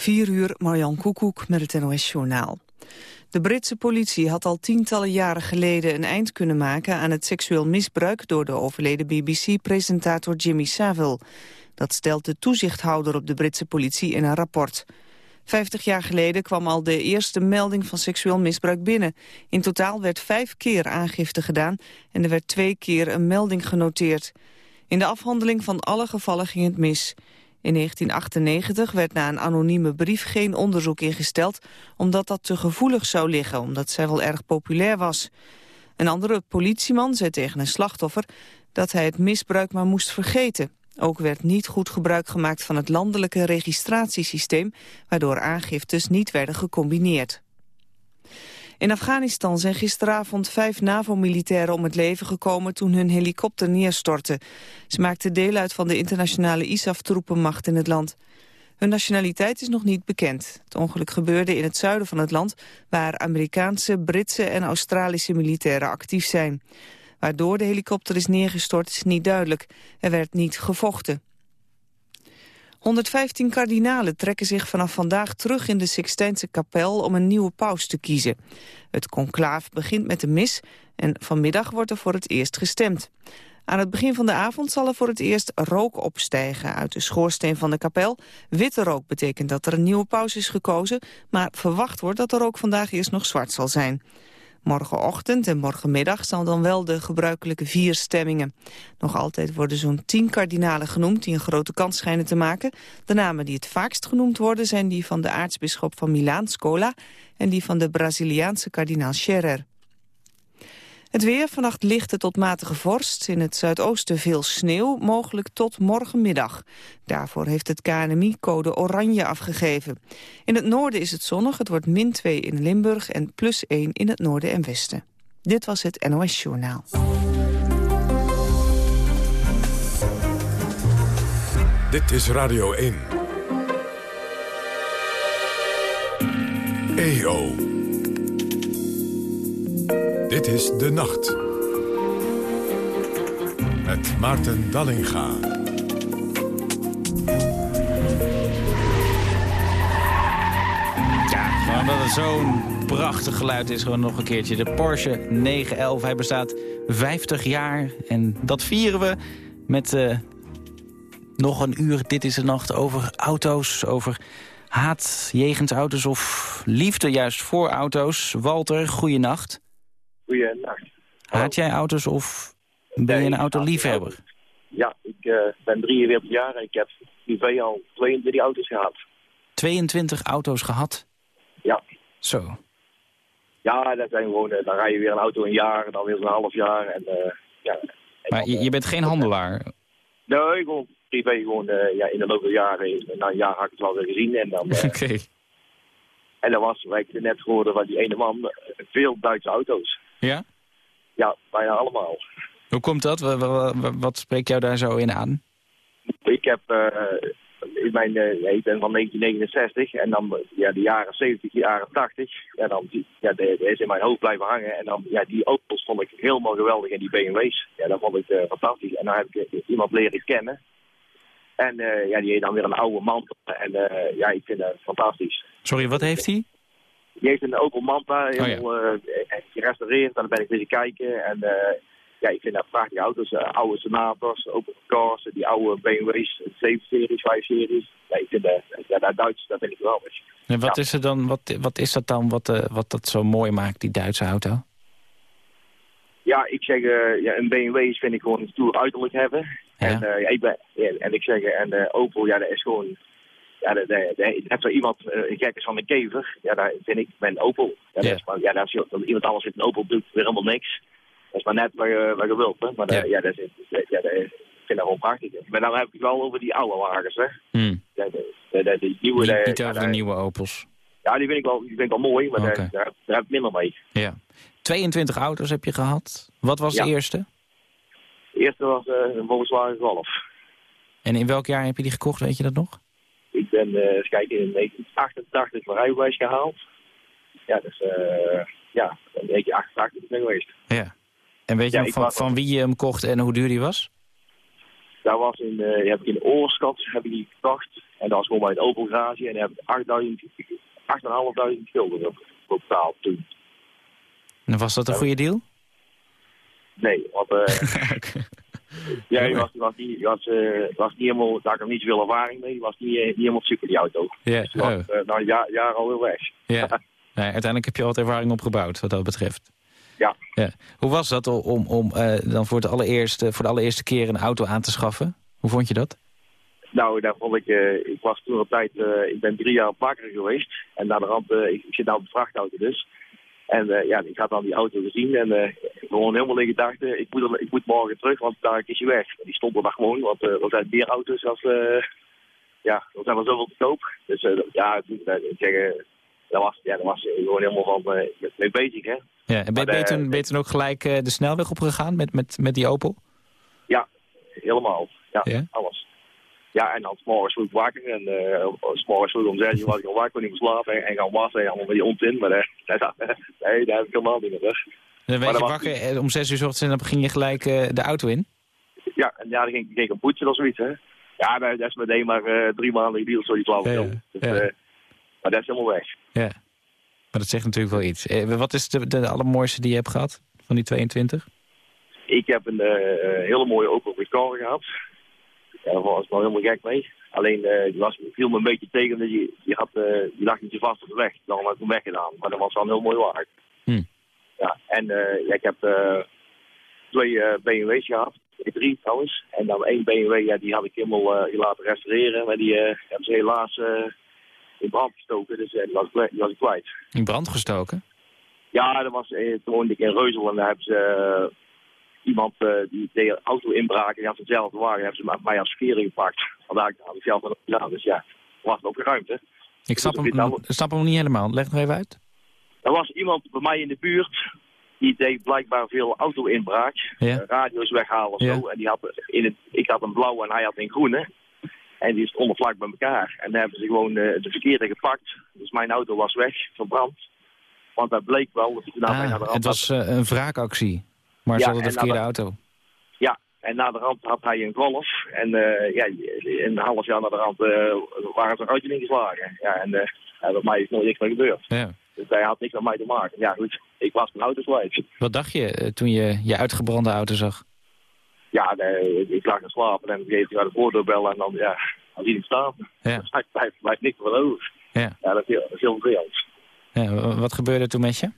4 uur, Marjan Koekoek met het NOS-journaal. De Britse politie had al tientallen jaren geleden een eind kunnen maken aan het seksueel misbruik door de overleden BBC-presentator Jimmy Savile. Dat stelt de toezichthouder op de Britse politie in een rapport. Vijftig jaar geleden kwam al de eerste melding van seksueel misbruik binnen. In totaal werd vijf keer aangifte gedaan en er werd twee keer een melding genoteerd. In de afhandeling van alle gevallen ging het mis. In 1998 werd na een anonieme brief geen onderzoek ingesteld... omdat dat te gevoelig zou liggen, omdat zij wel erg populair was. Een andere politieman zei tegen een slachtoffer... dat hij het misbruik maar moest vergeten. Ook werd niet goed gebruik gemaakt van het landelijke registratiesysteem... waardoor aangiftes niet werden gecombineerd. In Afghanistan zijn gisteravond vijf NAVO-militairen om het leven gekomen toen hun helikopter neerstortte. Ze maakten deel uit van de internationale ISAF-troepenmacht in het land. Hun nationaliteit is nog niet bekend. Het ongeluk gebeurde in het zuiden van het land, waar Amerikaanse, Britse en Australische militairen actief zijn. Waardoor de helikopter is neergestort is niet duidelijk. Er werd niet gevochten. 115 kardinalen trekken zich vanaf vandaag terug in de Sixtijnse kapel om een nieuwe paus te kiezen. Het conclaaf begint met de mis en vanmiddag wordt er voor het eerst gestemd. Aan het begin van de avond zal er voor het eerst rook opstijgen uit de schoorsteen van de kapel. Witte rook betekent dat er een nieuwe paus is gekozen, maar verwacht wordt dat de rook vandaag eerst nog zwart zal zijn. Morgenochtend en morgenmiddag zijn dan wel de gebruikelijke vier stemmingen. Nog altijd worden zo'n tien kardinalen genoemd die een grote kans schijnen te maken. De namen die het vaakst genoemd worden zijn die van de aartsbisschop van Milaan, Scola... en die van de Braziliaanse kardinaal Scherer. Het weer, vannacht lichte tot matige vorst. In het zuidoosten veel sneeuw, mogelijk tot morgenmiddag. Daarvoor heeft het KNMI code oranje afgegeven. In het noorden is het zonnig, het wordt min 2 in Limburg... en plus 1 in het noorden en westen. Dit was het NOS Journaal. Dit is Radio 1. EO. Dit is De Nacht. Met Maarten Dallinga. Ja, gewoon dat het zo'n prachtig geluid is. Gewoon nog een keertje. De Porsche 911. Hij bestaat 50 jaar. En dat vieren we met uh, nog een uur. Dit is de nacht over auto's. Over haat jegens auto's of liefde juist voor auto's. Walter, goeienacht. Goeienacht. Haat jij auto's of ben je een autoliefhebber? Ja, ik uh, ben 43 jaar en ik heb privé al 22 auto's gehad. 22 auto's gehad? Ja. Zo. Ja, dat zijn gewoon, eh, dan rij je weer een auto een jaar, dan weer een half jaar. En, uh, ja, maar je, je, bent geen handelaar? Nee, gewoon privé, gewoon ja, in de loop der jaren. Na een jaar had ik het wel weer gezien en dan... Oké. En dat was, wat ik net gehoord van die ene man, veel Duitse auto's. Ja? Ja, bijna allemaal. Hoe komt dat? Wat, wat spreekt jou daar zo in aan? Ik heb... Uh, ik, mijn, uh, ik ben van 1969 en dan ja, de jaren 70, jaren 80. Ja, dan, ja, dat is in mijn hoofd blijven hangen. En dan, ja, die auto's vond ik helemaal geweldig en die BMW's. Ja, dat vond ik uh, fantastisch. En dan heb ik iemand leren kennen. En ja, die heeft dan weer een oude man. En ja, ik vind dat fantastisch. Sorry, wat heeft hij? Die heeft een Opel Manta helemaal oh, ja. gerestaureerd. En dan ben ik weer kijken. En ja, ik vind dat prachtige auto's. Uh, oude Senators, Opel Cars, die oude BMW's, 7-series, 5-series. Ja, ik vind dat, ja, dat Duits, dat vind ik wel. En wat, is er dan, wat, wat is dat dan wat, uh, wat dat zo mooi maakt, die Duitse auto? Ja, ik zeg, uh, ja, een BMW vind ik gewoon een stoer uiterlijk hebben. Ja. En, ja, ik ben, en ik zeg, en Opel, ja, dat is gewoon ja, de, de, de, net zo iemand uh, gek is van een kever, ja, daar vind ik, ben Opel. Ja, is maar, ja, is, iemand anders zit een Opel doet weer helemaal niks. Dat is maar net wat je, wat je wilt, hè. Maar ja. ja, dat is, ja, dat is, ik vind dat wel prachtig. Maar dan heb ik wel over die oude wagens, hè. Hmm. De, de, de, de, nieuwe... Niet, niet over de nieuwe Opels. Ja, die vind ik wel, die vind ik wel mooi, maar okay. daar, daar, daar, heb ik minder mee. Ja. 22 auto's heb je gehad. Wat was de eerste? De eerste was uh, een Volkswagen Golf. En in welk jaar heb je die gekocht, weet je dat nog? Ik ben, uh, eens kijken, in 1988 mijn rijbewijs gehaald. Ja, dus uh, ja, een beetje 88 ben geweest. Ja. En weet je ja, van, van wie je hem kocht en hoe duur die was? Daar was in, uh, heb ik in Oorskot heb ik die gekocht. En dat was gewoon bij Opel garage. En daar heb ik 8.500 schulden op, op betaald toen. En was dat een goede deal? Nee, want... Uh, ja, die was, was, niet, was, uh, was niet helemaal... Daar had ik niet zoveel ervaring mee. Die was niet, niet helemaal super, die auto. Ja. Dus die was oh. uh, na een jaar, jaar al heel weg. Ja. Nee, uiteindelijk heb je al wat ervaring opgebouwd, wat dat betreft. Ja. ja. Hoe was dat om, om dan voor, het allereerste, voor de allereerste keer een auto aan te schaffen? Hoe vond je dat? Nou, daar vond ik, ik was toen op tijd, ik ben drie jaar bakker geweest. En naar de ik, ik, zit nou op de vrachtauto dus. En ja, ik had dan die auto gezien en gewoon helemaal in gedachten, ik moet, er, ik moet morgen terug, want daar is hij weg. En die stond er dan gewoon, want er zijn meer auto's als, ja, er zijn er zoveel te koop. Dus ja, ik zeg, daar was, ja, daar was gewoon helemaal van mee bezig, hè. Ja, en ben, je toen, ben je toen ook gelijk uh, de snelweg opgegaan met, met, met die Opel? Ja, helemaal. Ja, ja? alles. Ja, en dan s'morgens vroeg wakker. En uh, s'morgens vroeg om zes uur was ik al wakker, niet meer slapen. En, en gaan wassen en allemaal met die ontin. Maar uh, nee, daar heb ik helemaal niet meer. Dan werd je wakker was... om zes uur s ochtends en dan ging je gelijk uh, de auto in? Ja, en ja, dan ging, ging ik een poetsen of zoiets. Hè. Ja, dat is meteen maar uh, drie maanden deal, zoiets lauw. Ja, ja. Dus, ja. maar dat is helemaal weg. Ja. Maar dat zegt natuurlijk wel iets. Eh, wat is de, de allermooiste die je hebt gehad van die 22? Ik heb een hele mooie Opel Vivaro gehad. Ja, daar was ik wel helemaal gek mee. Alleen uh, die was, viel me een beetje tegen, omdat die, die, had, uh, die lag niet zo vast op de weg. Daarom heb ik hem weggedaan. Maar dat was wel heel mooi wagen. Hm. Ja, en ja, ik heb twee BMW's gehad. Drie trouwens. En dan één BMW, ja, die had ik helemaal laten restaureren. Maar die hebben ze helaas in brand gestoken. Dus die was, die was ik kwijt. In brand gestoken? Ja, dat was, eh, toen woonde ik in Reuzel en daar hebben ze iemand uh, die deed auto inbraken. Die had hetzelfde wagen, hebben ze mij als verkeering gepakt. Vandaar had ik zelf gedaan. Dus ja, was opgeruimd, hè. Ik snap, dus hem, snap hem niet helemaal. Leg nog even uit. Er was iemand bij mij in de buurt. Die deed blijkbaar veel auto-inbraak. Ja. radio's weghalen of Ja. zo. En die had in het, ik had een blauwe en hij had een groene. En die stonden vlak bij elkaar. En daar hebben ze gewoon uh, de verkeerde gepakt. Dus mijn auto was weg, verbrand. Want dat bleek wel dat ik daarna Ah, het was uh, een wraakactie. Maar Ja, ze hadden de en verkeerde nou, auto. Ja, en na de rand had hij een golf. En uh, ja, een half jaar na de rand waren ze een uitje ingeslagen. Ja, en bij mij is nooit niks meer gebeurd. Ja. Dus hij had niks met mij te maken. Ja goed, ik was mijn auto kwijt. Wat dacht je uh, toen je je uitgebrande auto zag? Ja, nee, ik lag te slapen en ik naar de voordeur bellen en dan, ja, dan zie ik staan. Ja. Hij blijft, blijft niks meer over. Ja. ja dat, is heel, dat is heel vervelend. Ja, wat gebeurde toen met je?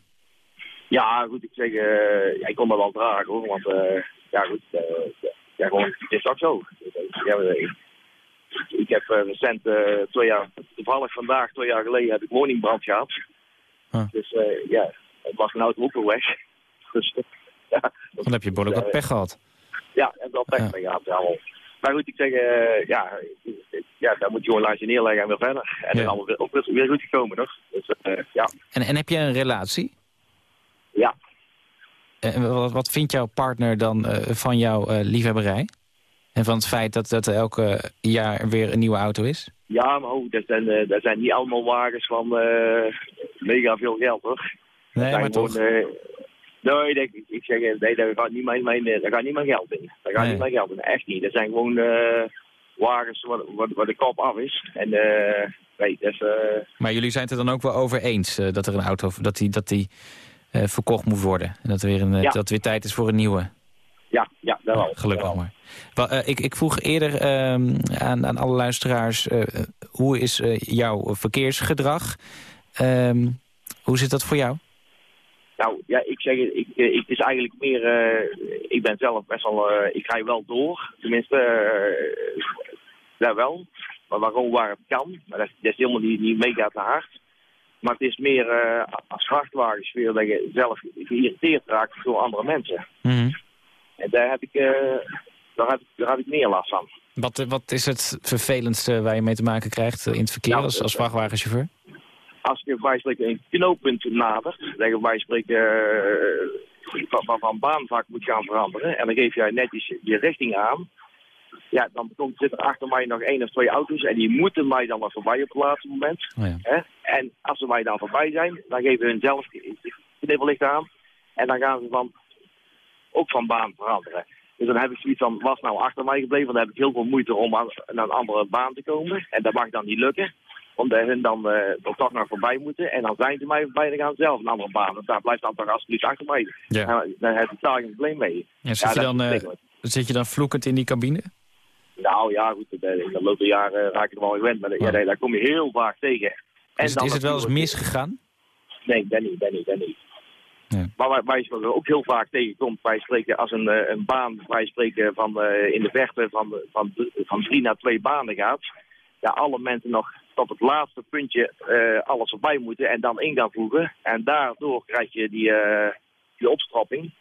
Ja, goed, ik zeg, uh, ja, ik kon dat wel dragen hoor, want uh, ja goed, uh, ja, gewoon, het is toch zo. Ja, ik, ik heb recent twee jaar, toevallig vandaag, twee jaar geleden, heb ik woningbrand gehad. Huh. Dus ja, het was een auto ook weg. Dus, ja, Dan heb je behoorlijk wat pech gehad. Ja, en dat pech Ja. mee gehad, ja. wel. Maar goed, ik zeg, ja, ja, daar moet je gewoon langs je neerleggen en weer verder. En Ja. is allemaal weer, ook weer, weer goed gekomen, toch? Dus ja, En, en heb je een relatie? Ja. En wat, wat vindt jouw partner dan uh, van jouw uh, liefhebberij? En van het feit dat, dat er elke jaar weer een nieuwe auto is? Ja, maar oh, dat, zijn, uh, dat zijn niet allemaal wagens van mega veel geld, hoor. Nee, maar toch. nee, dat, ik, ik zeg, nee, daar gaat niet mijn, mijn, daar gaat niet mijn geld in. Daar gaat Nee. niet mijn geld in, echt niet. Dat zijn gewoon wagens waar, waar, waar de kop af is. En nee, dat is... Maar jullie zijn het er dan ook wel over eens dat er een auto dat die, dat die, verkocht moet worden? En dat er weer, een, Ja. dat weer tijd is voor een nieuwe? ja, ja, dat wel. Gelukkig wel. maar. Uh, ik, ik vroeg eerder um, aan, aan alle luisteraars... Hoe is jouw verkeersgedrag? Um, hoe zit dat voor jou? Nou, ja, ik zeg het, ik, ik, het is eigenlijk meer, uh, ik ben zelf best wel, uh, ik ga wel door, tenminste, uh, daar wel, maar waarom waar het kan, maar dat, dat is helemaal niet, niet mega te hard. Maar het is meer uh, als vrachtwagenchauffeur dat je zelf geïrriteerd raakt door andere mensen. Mm -hmm. En daar heb ik, uh, daar heb, daar heb ik meer last van. Wat, wat is het vervelendste waar je mee te maken krijgt in het verkeer Nou, als, als vrachtwagenchauffeur? Als je bij spreken een knooppunt nadert, dat je bij spreken uh, van, van baanvak moet gaan veranderen. En dan geef jij netjes je richting aan. Ja, dan komt, zit er achter mij nog één of twee auto's en die moeten mij dan nog voorbij op het laatste moment. Oh ja. Hè? En als ze mij dan voorbij zijn, dan geven hun zelf knipperlicht aan. En dan gaan ze van, ook van baan veranderen. Dus dan heb ik zoiets van, was nou achter mij gebleven, want dan heb ik heel veel moeite om aan, naar een andere baan te komen. En dat mag dan niet lukken, omdat hun dan uh, er toch nog voorbij moeten. En dan zijn ze mij voorbij, dan gaan ze zelf een andere baan. Dus daar blijft dan toch alsjeblieft achter mij. Ja. Daar heb ik daar geen probleem mee. Ja, zit, je dan, uh, zit je dan vloekend in die cabine? Nou ja, goed, in de loop der jaren raak ik er wel gewend. Maar ja, nee, daar kom je heel vaak tegen. En is, dan is het wel eens misgegaan? Nee, dat niet, dat niet, dat niet. Ja. Maar waar, waar je ook heel vaak tegenkomt, wij spreken als een, eh, een baan, wij spreken van uh, in de verte van, van, van drie naar twee banen gaat. Ja, alle mensen nog tot het laatste puntje uh, alles voorbij moeten en dan in gaan voegen. En daardoor krijg je die, uh, die opstrapping.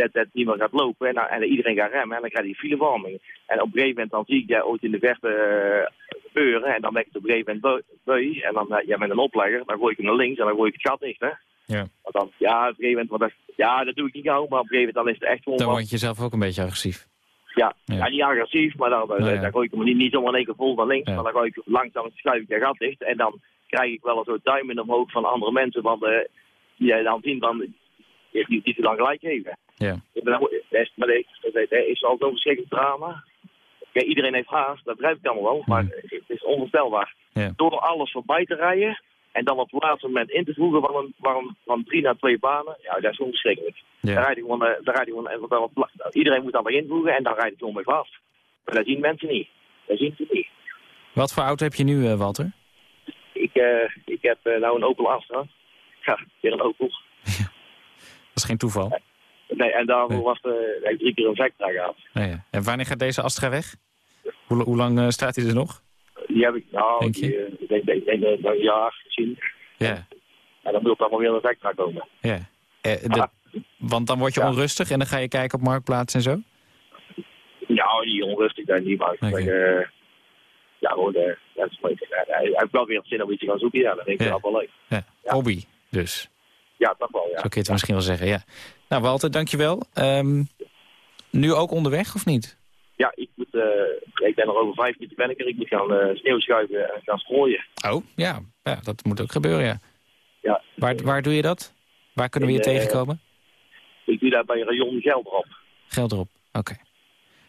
Dat het niet meer gaat lopen en, en, iedereen gaat remmen en dan krijg je filewarming. En op een gegeven moment dan zie ik jij ooit in de verte gebeuren en dan ben ik het op een gegeven moment beu. En dan ja, met een oplegger, dan gooi ik hem naar links en dan gooi ik het gat dicht. Hè. Ja. Want dan, ja, op een gegeven moment, dat, ja, dat doe ik niet gauw, maar op een gegeven moment dan is het echt gewoon... Dan word je zelf ook een beetje agressief. Ja, ja. niet agressief, maar dan, nou, ja. dan gooi ik hem niet, niet zomaar in één keer vol naar links, maar dan gooi ik langzaam schuif ik dat gat dicht. En dan krijg ik wel een soort duimen omhoog van andere mensen, want uh, die dan zien van, die, die, die te lang gelijk geven. Ja. Maar dat is al zo'n verschrikkelijk drama. Ja, iedereen heeft haast, dat begrijp ik allemaal wel, maar het is onvoorstelbaar. Door alles voorbij te rijden, en dan op het laatste moment in te voegen van, een, van, van drie naar twee banen, ja, dat is onverschrikkelijk. Ja. Daar rijd ik gewoon, uh, daar rijd ik gewoon en dan, iedereen moet dan weer invoegen en dan rijd ik gewoon weer vast. Maar dat zien mensen niet. Dat zien ze niet. Wat voor auto heb je nu, uh, Walter? Ik, uh, ik heb nou een Opel Astra. Ja, weer een Opel. dat is geen toeval. Nee, en daarvoor nee. was de, ik drie keer een Vectra gehad. Nee, ja. En wanneer gaat deze Astra weg? Hoe, hoe lang staat hij er nog? Die heb ik, nou, denk die, ik denk, denk, denk, denk, een jaar gezien. Ja. En dan moet er allemaal weer een naar komen. Ja. Eh, de, want dan word je onrustig en dan ga je kijken op Marktplaats en zo? Ja, die onrustig daar niet, maar okay. uh, ja, gewoon, uh, dat is leuk. hij heeft wel weer zin om iets te gaan zoeken, ja, dat denk ik ja. wel leuk. Ja. Hobby, dus. Ja, toch wel, ja. Zo kun je het misschien wel zeggen, ja. Nou, Walter, dankjewel. Um, nu ook onderweg, of niet? Ja, ik moet, uh, ik ben er over vijf minuten ben ik er. Ik moet gaan uh, sneeuw schuiven en gaan strooien. Oh, ja. ja. Dat moet ook gebeuren, ja. ja. Waar, waar doe je dat? Waar kunnen we je uh, tegenkomen? Ik doe dat bij Rayon Gelderop. Gelderop, oké.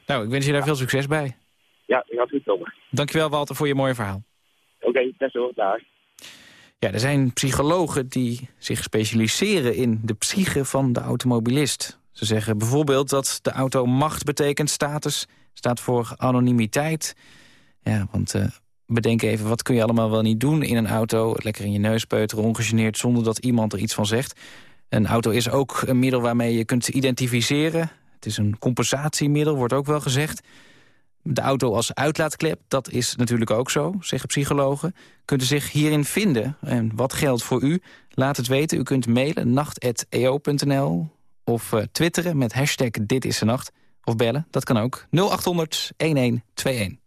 Nou, ik wens je daar veel succes bij. Ja, dat gaat goed komen. Dankjewel, Walter, voor je mooie verhaal. Oké, okay, best wel. Dag. Ja, er zijn psychologen die zich specialiseren in de psyche van de automobilist. Ze zeggen bijvoorbeeld dat de auto macht betekent, status staat voor anonimiteit. Ja, want uh, bedenk even, wat kun je allemaal wel niet doen in een auto? Lekker in je neus peuteren, ongegeneerd, zonder dat iemand er iets van zegt. Een auto is ook een middel waarmee je kunt identificeren. Het is een compensatiemiddel, wordt ook wel gezegd. De auto als uitlaatklep, dat is natuurlijk ook zo, zeggen psychologen. Kunt u zich hierin vinden? En wat geldt voor u? Laat het weten. U kunt mailen nacht.eo.nl of uh, twitteren met hashtag Dit is de Nacht. Of bellen, dat kan ook. 0800 1121.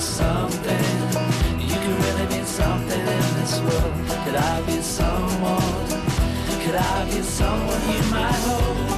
something. You could really be something in this world. Could I be someone? Could I be someone you might hold?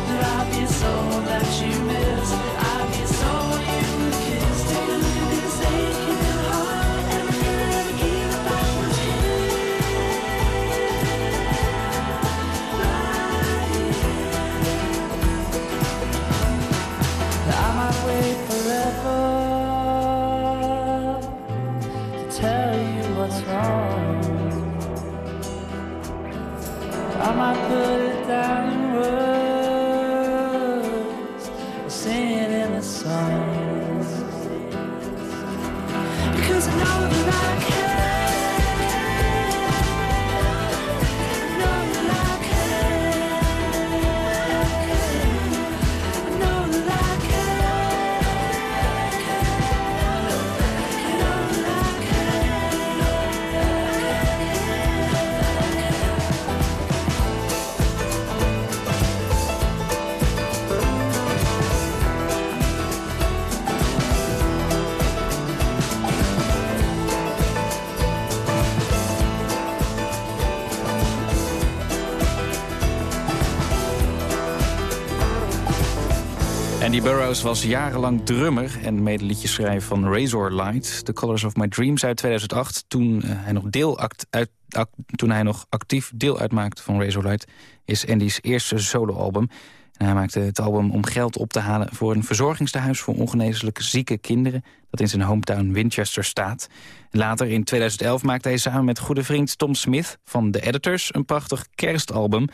Was jarenlang drummer en medeliedjeschrijver van Razor Light. The Colors of My Dreams uit 2008. Toen, uh, hij, nog deel uit, toen hij nog actief deel uitmaakte van Razor Light... is Andy's eerste soloalbum. En hij maakte het album om geld op te halen voor een verzorgingstehuis... voor ongeneeslijk zieke kinderen dat in zijn hometown Winchester staat. Later in 2011 maakte hij samen met goede vriend Tom Smith van The Editors... een prachtig kerstalbum...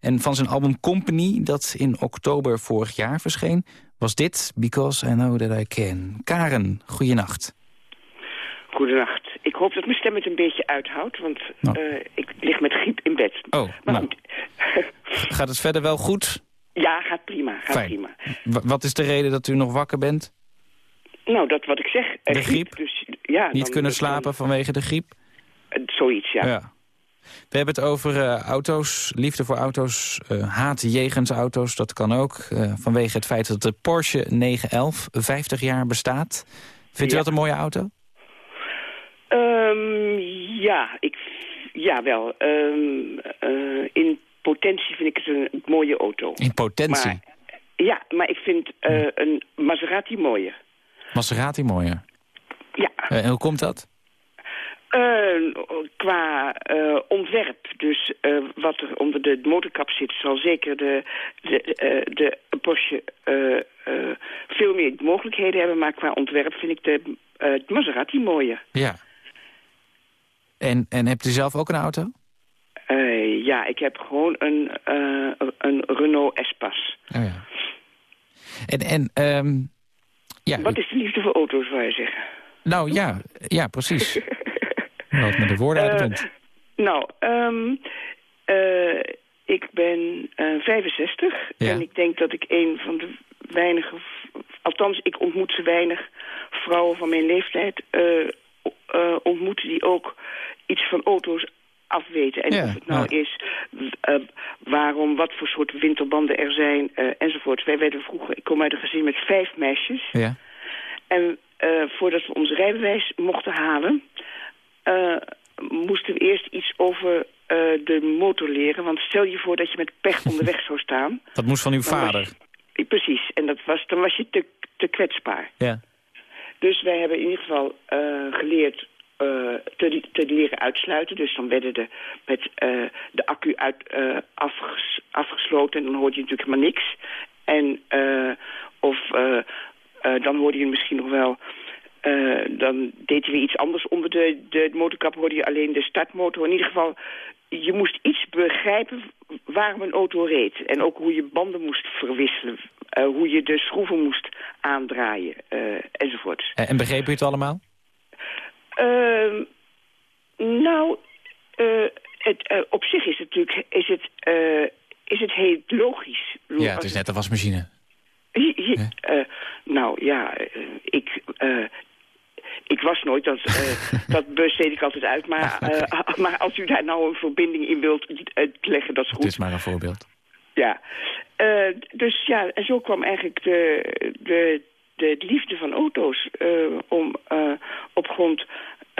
En van zijn album Company, dat in oktober vorig jaar verscheen was dit Because I Know That I Can. Karen, goeienacht. Goedenacht. Ik hoop dat mijn stem het een beetje uithoudt, want Nou. eh, ik lig met griep in bed. Oh, maar nou. goed. Gaat het verder wel goed? ja, gaat prima, gaat Fijn. prima. W- wat is de reden dat u nog wakker bent? Nou, dat wat ik zeg. eh, De griep? Dus, ja, Niet kunnen dan- slapen vanwege de griep? eh, zoiets, ja. Ja. We hebben het over eh, auto's, liefde voor auto's, eh, haat jegens auto's. Dat kan ook eh, vanwege het feit dat de Porsche 911 50 jaar bestaat. Vindt u Ja. dat een mooie auto? Ehm, ja, ik, ja, wel. Ehm, eh, in potentie vind ik het een mooie auto. In potentie. Maar, ja, maar ik vind een Maserati mooier. Maserati mooier. Ja. En hoe komt dat? Eh, qua eh, ontwerp, dus eh, wat er onder de motorkap zit, zal zeker de, de, de Porsche veel meer mogelijkheden hebben. Maar qua ontwerp vind ik de Maserati mooier. Ja. En, en hebt u zelf ook een auto? Ja, ik heb gewoon een, een Renault Espace. Oh ja. En, en ehm, ja, Wat is de liefde voor auto's, zou je zeggen? nou ja, ja, precies. Met de woorden uit de Eh, mond. Nou, ehm, eh, ik ben eh 65 Ja. en ik denk dat ik een van de weinige, althans ik ontmoet ze weinig vrouwen van mijn leeftijd eh, eh, ontmoeten die ook iets van auto's afweten. En Ja, of het nou ja. is eh, waarom, wat voor soort winterbanden er zijn eh, enzovoort. Wij werden vroeger, ik kom uit een gezin met vijf meisjes. Ja. En eh, voordat we ons rijbewijs mochten halen, eh, moesten we eerst iets over eh, de motor leren. Want stel je voor dat je met pech onderweg zou staan. Dat moest van uw vader. je- precies, en dat was, dan was je te, te kwetsbaar. Ja. Dus wij hebben in ieder geval eh, geleerd te, te leren uitsluiten. Dus dan werden de, met eh, de accu uit, eh, afges- afgesloten en dan hoorde je natuurlijk helemaal niks. En eh, of dan hoorde je misschien nog wel... eh, dan deed je weer iets anders onder de, de motorkap. Hoorde je alleen de startmotor. In ieder geval, je moest iets begrijpen waarom een auto reed. En ook hoe je banden moest verwisselen. eh, hoe je de schroeven moest aandraaien. eh, enzovoort. En, en begreep u het allemaal? Ehm, nou, het, op zich is het natuurlijk is het, is het heel logisch. Ja, het is net een wasmachine. Hi- hi- nou ja, ik, ik was nooit, dat, eh, dat besteed ik altijd uit. Maar, eh, maar als u daar nou een verbinding in wilt eh, leggen, dat is Het goed. is maar een voorbeeld. Ja. Dus ja, en zo kwam eigenlijk de, de, de liefde van auto's om op grond...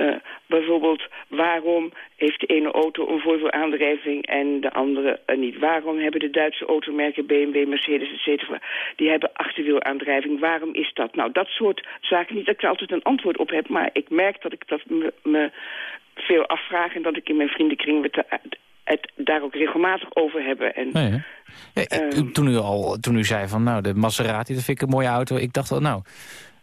eh, bijvoorbeeld, waarom heeft de ene auto een Volvo-aandrijving en de andere eh, niet? Waarom hebben de Duitse automerken BMW, Mercedes, et cetera, die hebben achterwielaandrijving? Waarom is dat? Nou, dat soort zaken, niet dat ik er altijd een antwoord op heb, maar ik merk dat ik dat me, me veel afvraag en dat ik in mijn vriendenkring het, het daar ook regelmatig over hebben. En? Ja, ik- Ehm. toen, u al, toen u zei van, nou, de Maserati, dat vind ik een mooie auto. Ik dacht wel, nou,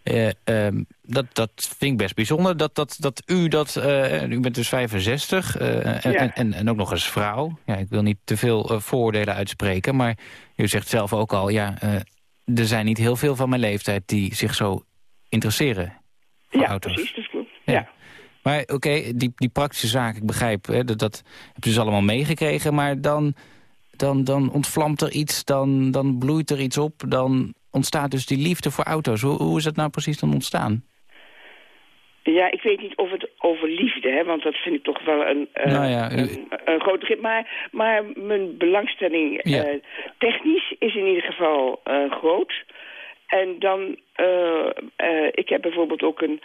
eh, ehm, dat, dat vind ik best bijzonder. Dat, dat, dat u dat, eh, u bent dus 65 eh, en, Ja. en, en, en ook nog eens vrouw. Ja, ik wil niet te veel vooroordelen uitspreken, maar u zegt zelf ook al, ja, er zijn niet heel veel van mijn leeftijd die zich zo interesseren voor ja, auto's. precies, dat klopt. Ja. Ja. Maar oké, die, die praktische zaak, ik begrijp, hè, dat, dat heb je dus allemaal meegekregen. Maar dan, dan, dan ontvlamt er iets, dan, dan bloeit er iets op. Dan ontstaat dus die liefde voor auto's. Hoe, hoe is dat nou precies dan ontstaan? Ja, ik weet niet of het over liefde, hè, want dat vind ik toch wel een, eh, Nou ja, een, een groot begrip. Maar, maar mijn belangstelling eh, technisch is in ieder geval eh, groot. En dan, ik heb bijvoorbeeld ook een,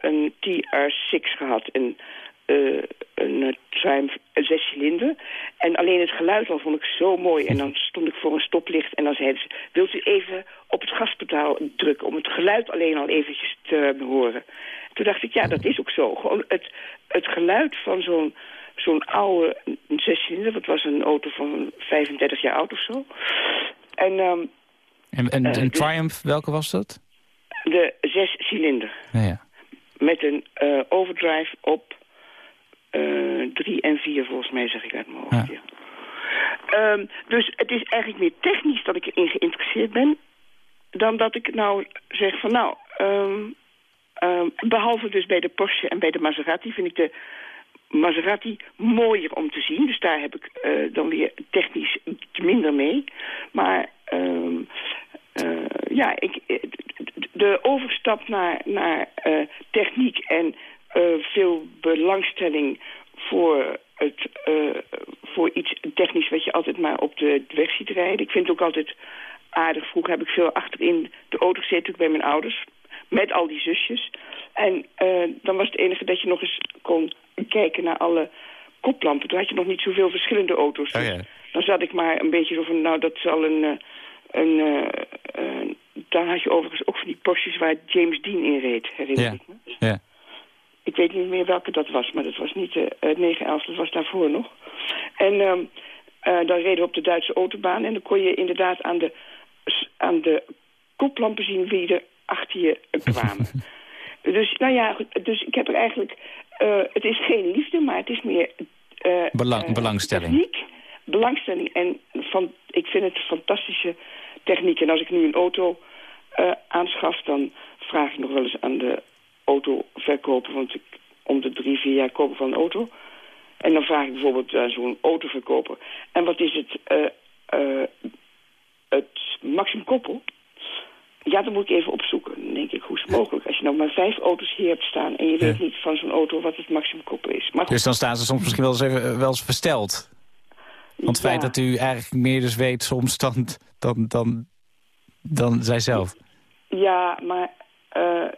een TR6 gehad, een, eh, een eh, Triumph een zescilinder. En alleen het geluid al vond ik zo mooi. En dan stond ik voor een stoplicht en dan zeiden ze... wilt u even op het gaspedaal drukken om het geluid alleen al eventjes te horen. Toen dacht ik, ja, dat is ook zo. Gewoon het, het geluid van zo'n zo'n oude zescilinder... dat was een auto van 35 jaar oud of zo. En ehm, En, en, Eh, en Triumph, welke was dat? de zescilinder Ja, ja. met een eh, overdrive op eh, drie en vier, volgens mij zeg ik uit mijn hoofd. Ja. ja. Ehm, dus het is eigenlijk meer technisch dat ik erin geïnteresseerd ben. dan dat ik nou zeg van nou... ehm, ehm, behalve dus bij de Porsche en bij de Maserati vind ik de Maserati mooier om te zien. Dus daar heb ik eh, dan weer technisch iets minder mee. Maar eh, ja, ik, eh, de overstap naar, naar eh, techniek en eh, veel belangstelling voor, het, eh, voor iets technisch wat je altijd maar op de weg ziet rijden. Ik vind het ook altijd aardig. Vroeger heb ik veel achterin de auto gezeten, ook bij mijn ouders. Met al die zusjes. En eh, dan was het enige dat je nog eens kon kijken naar alle koplampen. Toen had je nog niet zoveel verschillende auto's. Oh ja. Dus Dan zat ik maar een beetje zo van, nou dat zal een... eh, een eh, eh, daar had je overigens ook van die Porsches waar James Dean in reed, herinner Ja. ik me. Ja. Ik weet niet meer welke dat was, maar dat was niet de uh, 911, dat was daarvoor nog. En ehm, eh, dan reden we op de Duitse autobaan en dan kon je inderdaad aan de, aan de koplampen zien wie er achter je eh, kwamen. dus nou ja, dus ik heb er eigenlijk, eh, het is geen liefde, maar het is meer... eh, Belang- belangstelling. Techniek, belangstelling en van, ik vind het fantastische techniek. En als ik nu een auto aanschaf, dan vraag ik nog wel eens aan de autoverkoper, want ik om de drie, vier jaar ik wel een auto. En dan vraag ik bijvoorbeeld aan zo'n autoverkoper. En wat is het, eh, het maximum koppel? Ja, dan moet ik even opzoeken. Dan denk ik, hoe is het mogelijk? Als je nou maar vijf auto's hier hebt staan... en je weet niet van zo'n auto wat het maximum koppel is. Maar Dus dan staan ze soms misschien wel eens, even, wel eens versteld. Want het ja. feit dat u eigenlijk meer dus weet soms dan, dan, dan, dan zijzelf. Ja, maar, eh,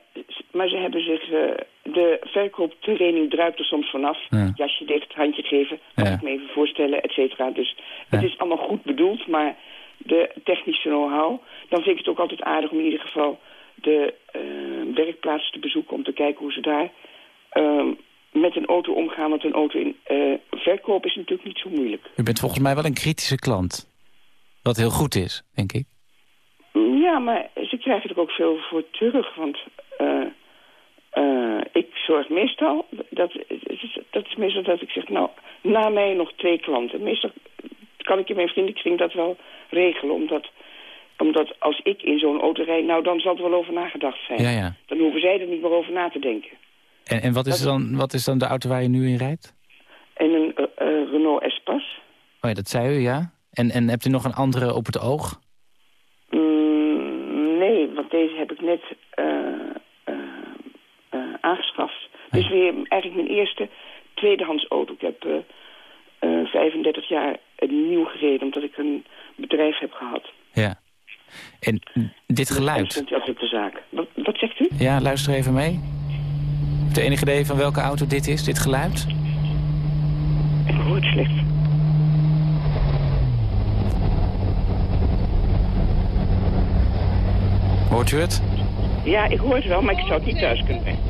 maar ze hebben zich... eh, de verkooptraining druipt er soms vanaf. Ja. Jasje dicht, handje geven, Ja. ik me even voorstellen, et cetera. Dus het Ja. is allemaal goed bedoeld, maar de technische know-how... dan vind ik het ook altijd aardig om in ieder geval de eh, werkplaats te bezoeken... om te kijken hoe ze daar ehm, met een auto omgaan. Want een auto in verkoop is natuurlijk niet zo moeilijk. U bent volgens mij wel een kritische klant. Wat heel goed is, denk ik. Ja, maar ze krijgen er ook veel voor terug. Want eh, eh, ik zorg meestal, dat, is- dat is meestal dat ik zeg, nou, na mij nog twee klanten. Meestal kan ik in mijn vriendenkring dat wel regelen, omdat, omdat als ik in zo'n auto rijd, nou dan zal er wel over nagedacht zijn. Ja, ja. Dan hoeven zij er niet meer over na te denken. En, en wat, is dan, wat is dan de auto waar je nu in rijdt? En een eh, eh, Renault Espace, Oh ja, dat zei u, ja. En, en hebt u nog een andere op het oog? Deze heb ik net eh, eh, eh, aangeschaft. Dus weer eigenlijk mijn eerste tweedehands auto. Ik heb eh, eh, 35 jaar een nieuw gereden, omdat ik een bedrijf heb gehad. Ja. En dit geluid. stond hij altijd op de zaak. Wat, wat zegt u? Ja, luister even mee. Heeft u enig idee van welke auto dit is, dit geluid? Ik hoor het slecht. Hoort u het? Ja, ik hoor het wel, maar ik zou het niet thuis kunnen brengen.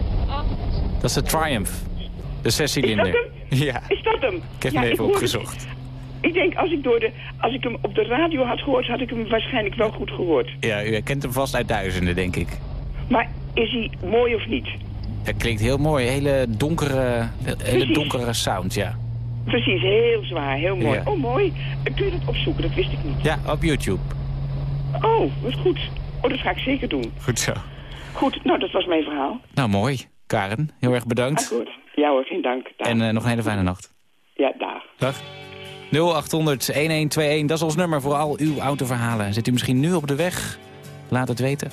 Dat is de Triumph. De zescilinder. Is dat Ja, Is dat hem? ik heb ja, hem even het. opgezocht. Ik denk, als ik, door de, als ik hem op de radio had gehoord, had ik hem waarschijnlijk wel goed gehoord. Ja, u kent hem vast uit duizenden, denk ik. Maar is hij mooi of niet? Dat klinkt heel mooi. Hele donkere, hele Precies. donkere sound, ja. Precies, heel zwaar, heel mooi. Ja. Oh, mooi. Kun je dat opzoeken? Dat wist ik niet. Ja, op YouTube. Oh, wat goed. Oh, dat ga ik zeker doen. Goed zo. Goed, nou, dat was mijn verhaal. Nou, mooi. Karen, heel erg bedankt. Akkoord. Ja hoor, geen dank. Dag. En eh, nog een hele fijne nacht. Ja, dag. Dag. 0800-1121, dat is ons nummer voor al uw autoverhalen. Zit u misschien nu op de weg? Laat het weten.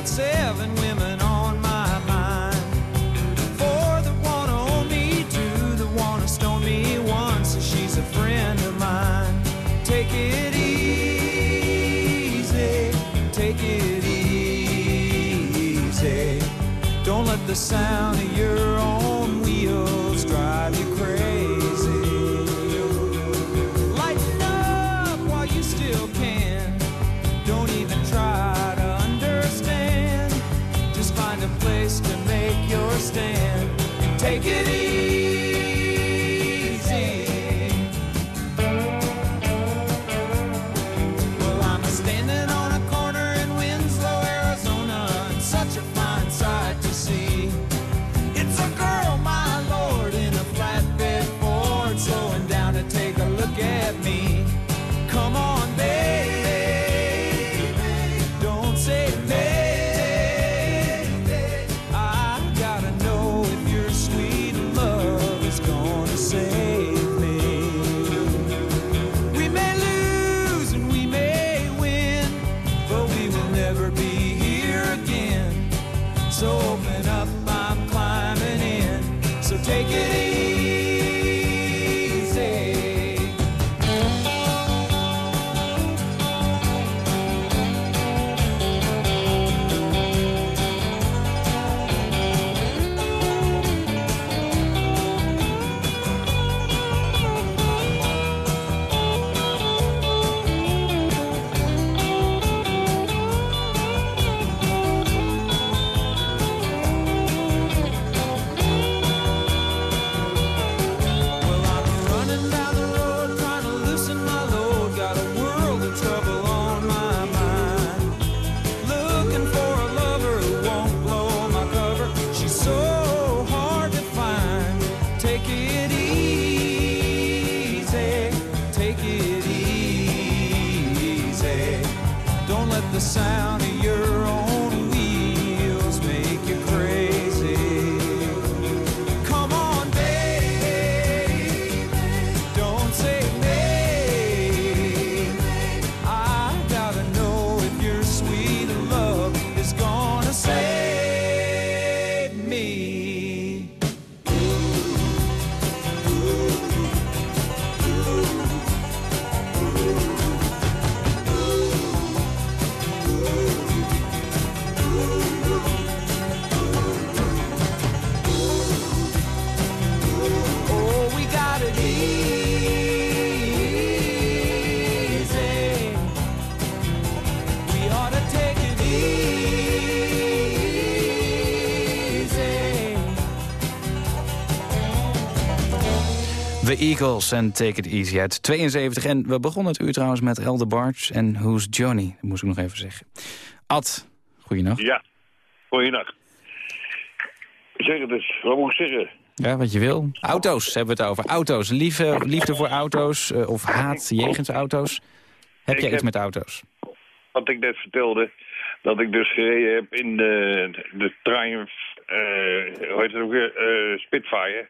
Got seven women on my mind. Four that wanna own me, two that wanna stone me, one says she's a friend of mine. Take it easy, take it easy. Don't let the sound of your own wheels drive you crazy. Eagles en Take It Easy uit 72. En we begonnen het uur trouwens met Elder Barge en Who's Johnny. Dat moest ik nog even zeggen. Ad, goeienacht. Ja, goeienacht. Zeg het eens, wat moet ik zeggen? Ja, wat je wil. Auto's hebben we het over. Auto's. Liefde, liefde voor auto's eh, of haat jegens auto's. Heb jij iets heb- met auto's? Wat ik net vertelde, dat ik dus gereden heb in de, de Triumph, eh hoe heet het ook weer, eh, Spitfire.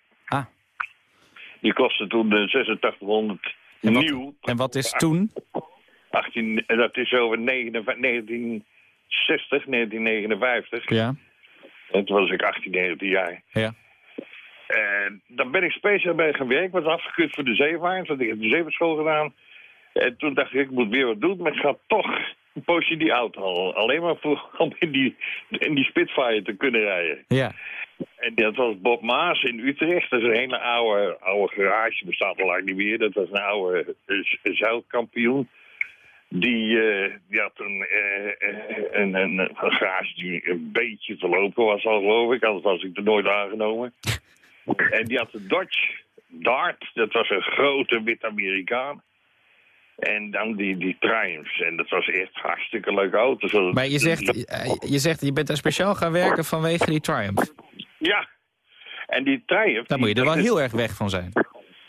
Die kostte toen de 8600 En wat- nieuw. en wat is toen? 18, en dat is over 59 1960, 1959. Ja, En toen was ik 18, 19 jaar. ja. En daar ben ik speciaal bij gewerkt. Was afgekeurd voor de zeevaart, want ik heb de zeevaartschool gedaan. En toen dacht ik, ik moet weer wat doen. Maar ik ga toch een poosje die auto halen. Alleen maar voor, om in die, in die Spitfire te kunnen rijden. Ja, En dat was Bob Maas in Utrecht. Dat is een hele oude, oude garage, bestaat al lang niet meer. Dat was een oude eh, z- zuilkampioen. Die, eh, die had een, eh, een, een, een garage die een beetje verlopen was al, geloof ik. Anders was ik er nooit aangenomen. En die had een Dodge Dart. Dat was een grote wit Amerikaan. En dan die, die Triumphs. En dat was echt hartstikke leuke auto's. maar je zegt, je zegt, je bent daar speciaal gaan werken vanwege die Triumph. Ja. En die Triumph... Daar moet je er wel heel erg weg van zijn.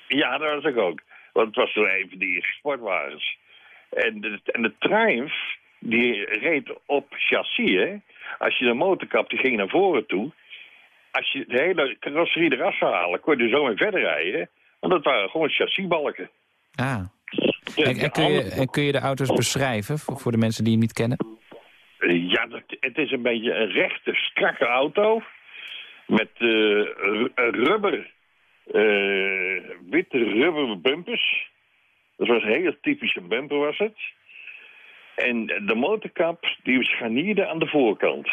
Ja, dat was ik ook. Want het was toen even die sportwagens. En de, en de Triumph, die reed op chassis, hè. Als je de motorkap, die ging naar voren toe. Als je de hele carrosserie eraf zou halen, kon je er zo mee verder rijden. Want dat waren gewoon chassisbalken. Ah. Dus En, en, kun je, en kun je de auto's beschrijven voor, voor de mensen die hem niet kennen? Ja, dat, het is een beetje een rechte, strakke auto. Met eh, ru- rubber, eh, witte rubber bumpers. Dat was een heel typische bumper was het. En de motorkap, die scharnierde aan de voorkant.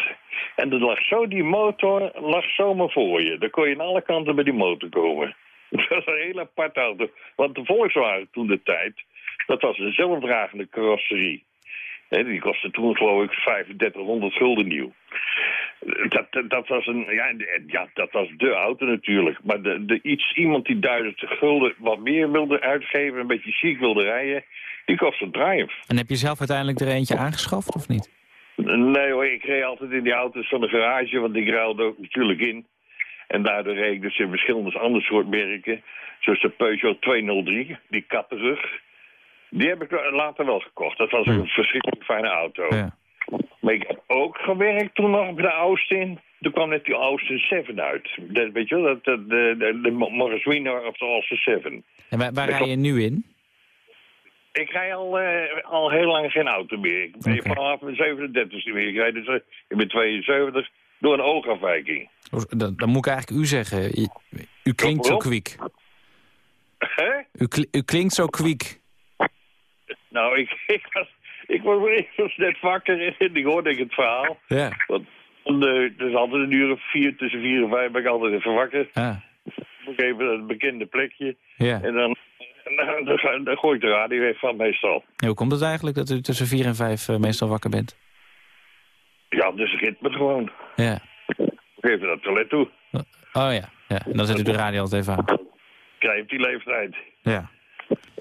En lag zo, die motor lag zomaar voor je. Dan kon je aan alle kanten bij die motor komen. Dat was een hele aparte auto. Want de Volkswagen toen de tijd, dat was een zelfdragende carrosserie. Die kostte toen geloof ik 3500 gulden nieuw. Dat, dat, dat was een, ja, ja, dat was de auto natuurlijk. Maar de, de iets, iemand die duizend gulden wat meer wilde uitgeven, een beetje chic wilde rijden, die kostte een Triumph. En heb je zelf uiteindelijk er eentje aangeschaft of niet? Nee hoor, ik reed altijd in die auto's van de garage, want ik ruilde ook natuurlijk in. En daardoor reed ik dus in verschillende andere soort merken. Zoals de Peugeot 203, die kattenrug. Die heb ik later wel gekocht. Dat was een verschrikkelijk fijne auto. Ja. Maar ik heb ook gewerkt toen nog bij de Austin. Toen kwam net die Austin 7 uit. Dat, weet je wel, dat, dat, de, de, de Morris Wiener of de Austin 7. En waar, waar rij je nu in? Ik rij al, eh, al heel lang geen auto meer. Ik ben vanaf mijn 37 niet meer. Ik, rijd dus, eh, ik ben 72. door een oogafwijking. Dan, dan moet ik eigenlijk u zeggen. U, u klinkt zo kwiek. Hè? U, u klinkt zo kwiek. Nou, ik, ik, was, ik, was, ik was net wakker en ik hoorde ik het verhaal. Ja. Want het is altijd een uur of vier, tussen vier en vijf ben ik altijd even wakker. Moet ik even naar het bekende plekje. ja. En dan, dan, dan, gooi ik de radio even van meestal. En hoe komt het eigenlijk dat u tussen vier en vijf eh, meestal wakker bent? Ja, dus ritme gewoon. Ja. Even naar het toilet toe. Oh ja. ja. En dan zet u de radio altijd even aan. Krijg op die leeftijd. Ja.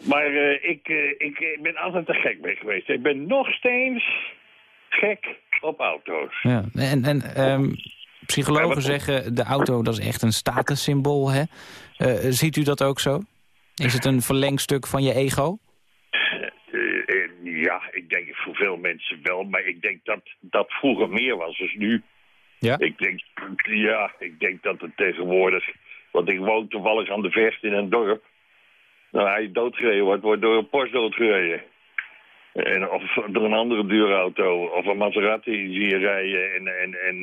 Maar eh, ik, eh, ik eh, ben altijd te gek mee geweest. Ik ben nog steeds gek op auto's. ja. En, en ehm, Ja, psychologen wat- zeggen de auto dat is echt een statussymbool. Hè? Ziet u dat ook zo? Is het een verlengstuk van je ego? Ja, ik denk voor veel mensen wel. Maar ik denk dat dat vroeger meer was dan nu. Ja? Ik denk, ja, ik denk dat het tegenwoordig... Want ik woon toevallig aan de Vecht in een dorp. Nou, hij doodgereden wordt, wordt door een Porsche doodgereden. En, of door een andere dure auto. Of een Maserati zie je rijden. En, en, en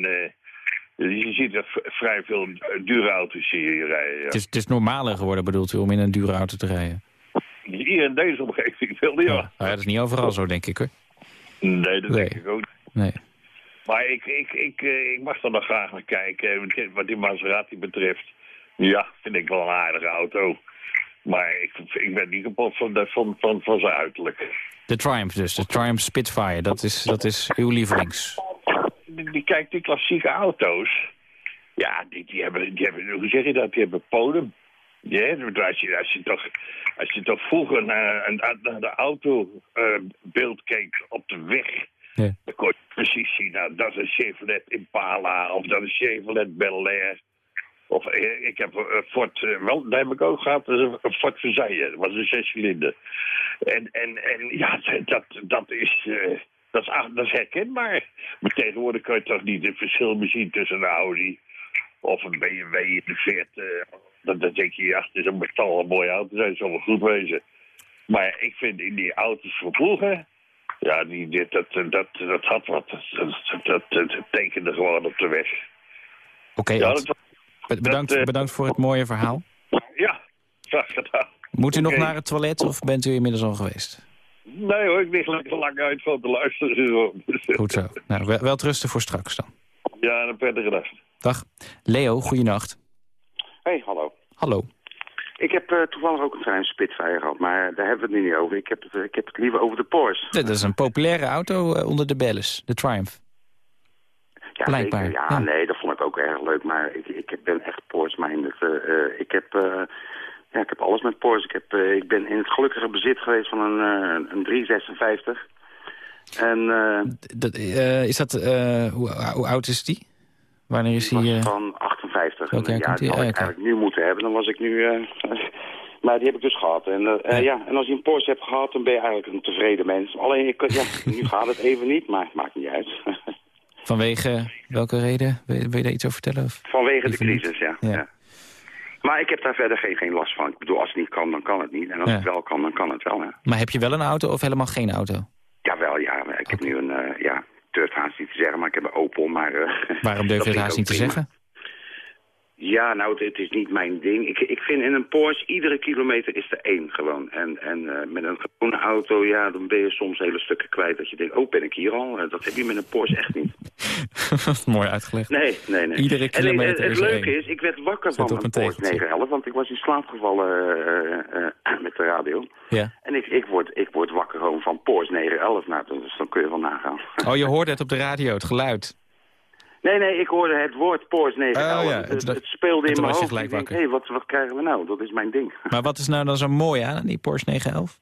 eh, je ziet er vrij veel dure auto's zie je hier rijden. ja. Het, is, het is normaler geworden, bedoelt u, om in een dure auto te rijden? Hier in deze omgeving ja. Nou ja, dat is niet overal zo, denk ik hoor. Nee, dat Nee. denk ik ook. Nee. Maar ik, ik, ik, eh, ik mag er nog graag naar kijken. Wat die Maserati betreft, ja, vind ik wel een aardige auto. Maar ik, ik ben niet kapot van, van, van, van zijn uiterlijk. De Triumph dus, de Triumph Spitfire, dat is, dat is uw lievelings. Die, die, kijk, die klassieke auto's, ja, die, die, hebben, die hebben, hoe zeg je dat, die hebben podium. Ja, als, je, als, je toch, als je toch vroeger naar, een- naar de autobeeld keek op de weg... Ja. Dan kon je precies zien, nou, dat is een Chevrolet Impala of dat is een Chevrolet Bel Air. Of eh, ik heb een Ford, eh, wel, daar heb ik ook gehad, dat is een, Ford Versailles. Dat was een zescilinder. En, en, en ja, dat, dat, is, eh, dat, is, dat is herkenbaar. Maar tegenwoordig kan je toch niet het verschil meer zien tussen een Audi of een BMW in de Fiat. eh, dan, dan denk je, ja, het is een betal een mooie auto, zijn zal wel goed wezen. Maar ik vind in die auto's van vroeger, ja, die, dit, dat, dat, dat had wat. Dat, dat, dat, dat tekende gewoon op de weg. Oké, Ja, dat was- bedankt, dat, eh, bedankt voor het mooie verhaal. ja graag gedaan. Moet u nog naar het toilet of bent u inmiddels al geweest? Nee hoor, ik lig lekker lang uit van te luisteren. Goed zo. Nou, wel, wel trusten voor straks dan. Ja, en een prettige dag. Dag. Leo, goeienacht. Hey, hallo. Hallo. Ik heb eh, toevallig ook een trein Spitfire gehad, maar daar hebben we het nu niet over. Ik heb het, eh, ik heb het liever over de Porsche. Dat is een populaire auto onder de belles, de Triumph. Ja, Blijkbaar. Ja, ja. nee, dat vond ik ook erg leuk, maar ik, ik ben echt Porsche-minded. Eh, eh, ik, heb, eh, ja, ik heb alles met Porsche. Ik, heb, ik ben in het gelukkige bezit geweest van een, een 356. En dat, is dat, eh, hoe, hoe oud is die? Wanneer is die van 58. Welk jaar ja, die had ik oké. eigenlijk nu moeten hebben. Dan was ik nu... maar die heb ik dus gehad. En, Ja. ja, en als je een Porsche hebt gehad, dan ben je eigenlijk een tevreden mens. Alleen, ik, ja, nu gaat het even niet, maar het maakt niet uit. Vanwege welke reden? Wil, wil je daar iets over vertellen? Of? Vanwege de crisis, ja. Ja. ja. Maar ik heb daar verder geen, geen last van. Ik bedoel, als het niet kan, dan kan het niet. En als het wel kan, dan kan het wel. Hè. Maar heb je wel een auto of helemaal geen auto? Jawel, ja. Ik heb nu een, eh ja, durf haast niet te zeggen, maar ik heb een Opel. Maar, eh, Waarom durf je het haast niet te zeggen? Ja, nou, het, het is niet mijn ding. Ik, ik vind in een Porsche, iedere kilometer is er één gewoon. En, en eh, met een gewone auto, ja, dan ben je soms hele stukken kwijt. Dat je denkt, oh, ben ik hier al? Eh, dat heb je met een Porsche echt niet. Mooi uitgelegd. Nee, nee, nee. Iedere En kilometer het, is het er leuke één. is, ik werd wakker Zet van een, een Porsche tegeltje. 911, want ik was in slaap gevallen eh, met de radio. Ja. En ik, ik, word, ik word wakker gewoon van Porsche 911. Nou, dus dan kun je wel nagaan. Oh, je hoorde het op de radio, het geluid. Nee, nee, ik hoorde het woord Porsche 911. Oh, ja, het, het- het, het speelde in mijn hoofd. Ik denk, hé, wat, wat krijgen we nou? Dat is mijn ding. Maar wat is nou dan zo mooi aan die Porsche 911?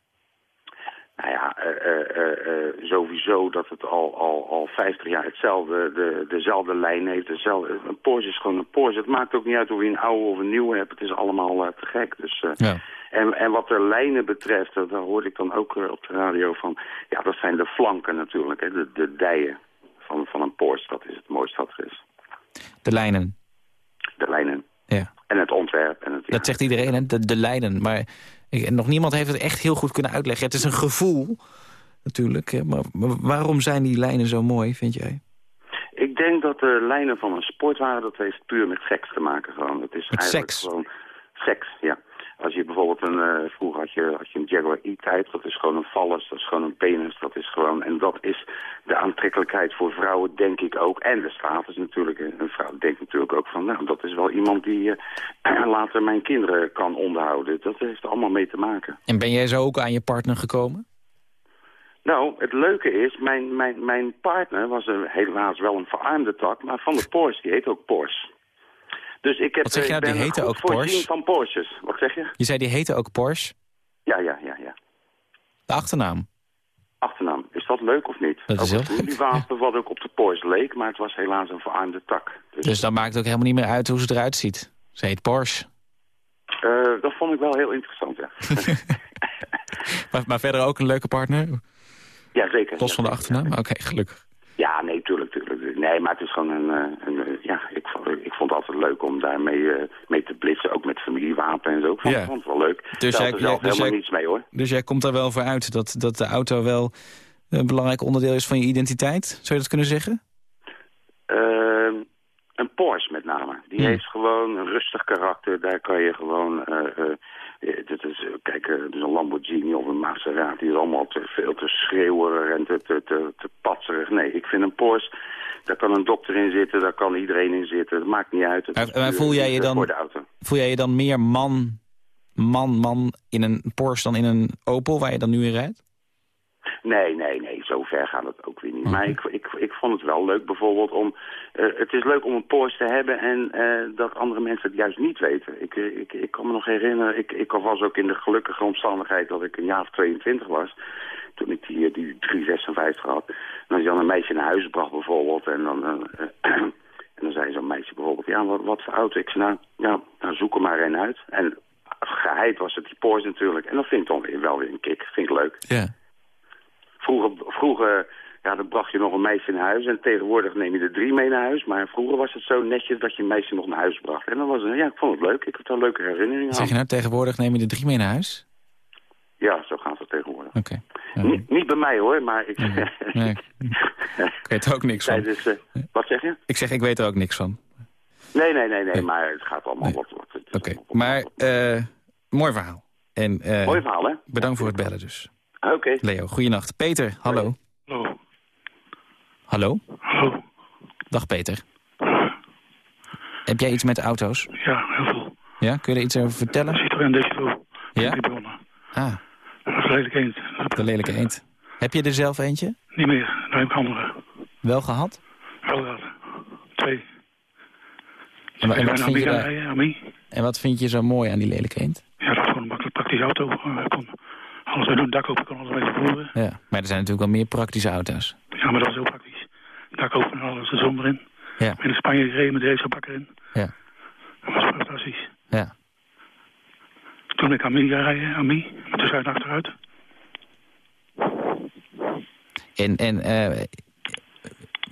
Nou ja, eh, eh, eh, sowieso dat het al, al, al 50 jaar hetzelfde, de, dezelfde lijn heeft. Dezelfde, een Porsche is gewoon een Porsche. Het maakt ook niet uit of je een oude of een nieuwe hebt. Het is allemaal te gek. Dus, Ja. en, en wat de lijnen betreft, daar hoorde ik dan ook op de radio van... Ja, dat zijn de flanken natuurlijk, hè, de, de dijen van, van een Porsche. Dat is het mooiste wat er is. De lijnen. De lijnen. Ja. En het ontwerp. En het, ja. Dat zegt iedereen, hè? De, de lijnen. Maar ik, nog niemand heeft het echt heel goed kunnen uitleggen. Het is een gevoel, natuurlijk. hè, Maar, maar waarom zijn die lijnen zo mooi, vind jij? Ik denk dat de lijnen van een sportwagen, dat heeft puur met seks te maken gewoon. Het is Met eigenlijk seks? gewoon seks, ja. Als je bijvoorbeeld een, eh, vroeger had je, had je een Jaguar E-Type, dat is gewoon een vallus, dat is gewoon een penis, dat is gewoon, en dat is de aantrekkelijkheid voor vrouwen, denk ik ook. En de status natuurlijk. Een vrouw denkt natuurlijk ook van, nou, dat is wel iemand die eh, later mijn kinderen kan onderhouden. Dat heeft er allemaal mee te maken. En ben jij zo ook aan je partner gekomen? Nou, het leuke is, mijn, mijn, mijn partner was een, helaas wel een verarmde tak, maar van de Porsche, die heet ook Porsche. Dus ik heb Wat zeg je eh, nou, die ben heette ook Porsche? van Porsches. Wat zeg je? Je zei die heette ook Porsche. Ja, ja. De achternaam. Achternaam. Is dat leuk of niet? Dat is heel een familiewapen wat ook op de Porsche leek, maar het was helaas een verarmde tak. Dus, Dus dan maakt het ook helemaal niet meer uit hoe ze eruit ziet. Ze heet Porsche. eh, dat vond ik wel heel interessant, ja. Maar, maar verder ook een leuke partner? ja, zeker. Los ja, van de achternaam? Oké, gelukkig. Ja, nee, tuurlijk, tuurlijk. Nee, maar het is gewoon een... eh, een eh, ja, ik vond, ik vond het altijd leuk om daarmee eh, mee te blitsen. Ook met familiewapen en zo. Ik vond, Ja. vond het wel leuk. Dus jij- er zelf dus helemaal jij- niets mee, hoor. Dus jij komt er wel voor uit dat, dat de auto wel een belangrijk onderdeel is van je identiteit? Zou je dat kunnen zeggen? Ehm, een Porsche met name. Die Hmm. heeft gewoon een rustig karakter. Daar kan je gewoon... dit is, eh, kijk, eh, dus een Lamborghini of een Maserati is allemaal te veel te schreeuwerig en te, te, te, te patserig. Nee, ik vind een Porsche, daar kan een dokter in zitten, daar kan iedereen in zitten. Dat maakt niet uit. Het Maar- is voel jij je dan-. Voel jij je dan meer man, man, man in een Porsche dan in een Opel waar je dan nu in rijdt? Nee, nee, nee, zo ver gaat het ook weer niet. Maar ik, ik, ik vond het wel leuk bijvoorbeeld om... eh, het is leuk om een Porsche te hebben en eh, dat andere mensen het juist niet weten. Ik, eh, ik, ik kan me nog herinneren, ik, ik was ook in de gelukkige omstandigheid dat ik een jaar of 22 was. Toen ik die, die 356 had. En als je dan een meisje naar huis bracht bijvoorbeeld en dan... en dan zei zo'n meisje bijvoorbeeld, ja, wat, wat voor auto? Ik zei, nou, ja, nou, zoek er maar een uit. En geheid was het die Porsche natuurlijk. En dat vind ik dan weer wel weer een kick. Vind ik leuk. Ja. Vroeger, vroeger ja, dan bracht je nog een meisje naar huis en tegenwoordig neem je er drie mee naar huis. Maar vroeger was het zo netjes dat je een meisje nog naar huis bracht. En dan was het, ja, ik vond het leuk. Ik heb daar leuke herinneringen Zeg je aan. nou, tegenwoordig neem je er drie mee naar huis? Ja, zo gaat het tegenwoordig. Oké. Niet, niet bij mij hoor, maar ik... Nee. Ik weet er ook niks van. tijdens, eh, wat zeg je? Ik zeg, ik weet er ook niks van. Nee, nee, nee, nee, maar het gaat allemaal Nee. wat... wat Oké, maar eh, mooi verhaal. En, eh, Mooi verhaal, hè? Bedankt voor het bellen dus. Oké. Leo, goeienacht. Peter, hallo. Hallo. Hallo? Hallo. Dag Peter. Heb jij iets met auto's? Ja, heel veel. Ja, kun je er iets over vertellen? Citroën Decimo. Ja? Die begonnen. Ah, Dat is lelijk eens. de lelijke eend. Heb je er zelf eentje? Niet meer. Dan heb ik andere. Wel gehad? Wel gehad. Twee. En, wa- en, wat vind je daar, en wat vind je zo mooi aan die lelijke eend? Ja, dat is gewoon een makkelijk praktische auto. Alles mee doen. Dak open, kon alles mee vervoeren. Ja, maar er zijn natuurlijk wel meer praktische auto's. Ja, maar dat is heel praktisch. Dak open en alles de zon erin. Ja, In Spanje gereden met de racepak erin. ja, Dat was fantastisch. ja. Toen ik Amiga rijden, Ami. Met de schuin achteruit. En, en eh,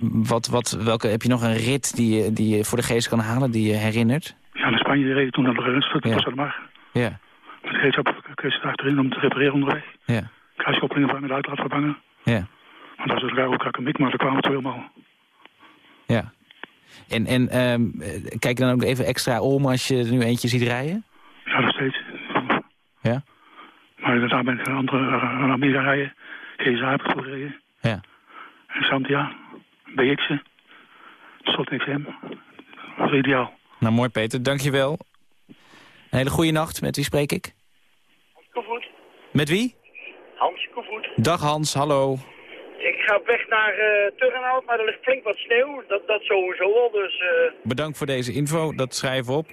wat, wat, welke, heb je nog een rit die je, die je voor de geest kan halen, die je herinnert? Ja, naar Spanje reden toen naar de rust. Dat Ja. was allemaal. Ja, Met racepak achterin om te repareren onderweg. ja, Kruiskoppelingen vervangen, de uitlaat vervangen. ja, Want dat was elkaar ook krakkemiek, maar er kwamen twee helemaal. ja. En, en eh, kijk je dan ook even extra om als je er nu eentje ziet rijden? Ja, nog steeds. Ja? Maar daarna ben ik een andere uh, Amiga rijden. GSA heb ik voor gereden. Ja. En Santia, BX'en. Slot XM. Dat was ideaal. Nou, mooi Peter, dankjewel. Een hele goede nacht. Met wie spreek ik? Koevoet. Met wie? Hans Koevoet. Dag Hans, hallo. Ik ga op weg naar uh, Turnhout, maar er ligt flink wat sneeuw. Dat, dat sowieso al, dus... eh, Bedankt voor deze info, dat schrijven we op.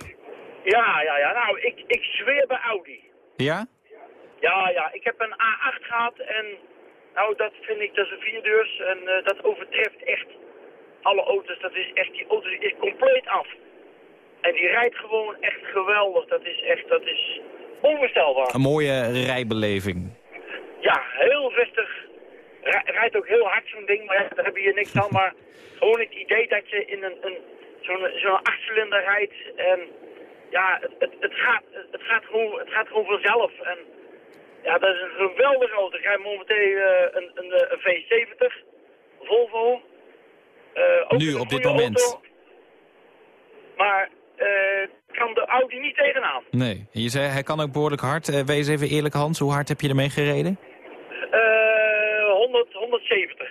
ja, ja, ja. Nou, ik, ik zweer bij Audi. Ja? Ja, ja. Ik heb een A8 gehad en... Nou, dat vind ik, dat is een vierdeurs en eh, dat overtreft echt alle auto's. Dat is echt, die auto is compleet af. En die rijdt gewoon echt geweldig. Dat is echt, dat is onvoorstelbaar. Een mooie rijbeleving. Ja, heel. Rij- rijdt ook heel hard zo'n ding, maar ja, daar heb je hier niks aan. Maar gewoon het idee dat je in een, een, zo'n zo'n achtcilinder rijdt. En ja, het, het, het, gaat, het, gaat gewoon, het gaat gewoon vanzelf. En ja, dat is een geweldige auto. Ik rijd momenteel eh, een, een, eh, een V70 Volvo. eh, ook Nu, op dit moment. auto. Maar kan de Audi niet tegenaan. Nee. Je zei, hij kan ook behoorlijk hard. Eh, wees even eerlijk, Hans. Hoe hard heb je ermee gereden? Eh 100, 170.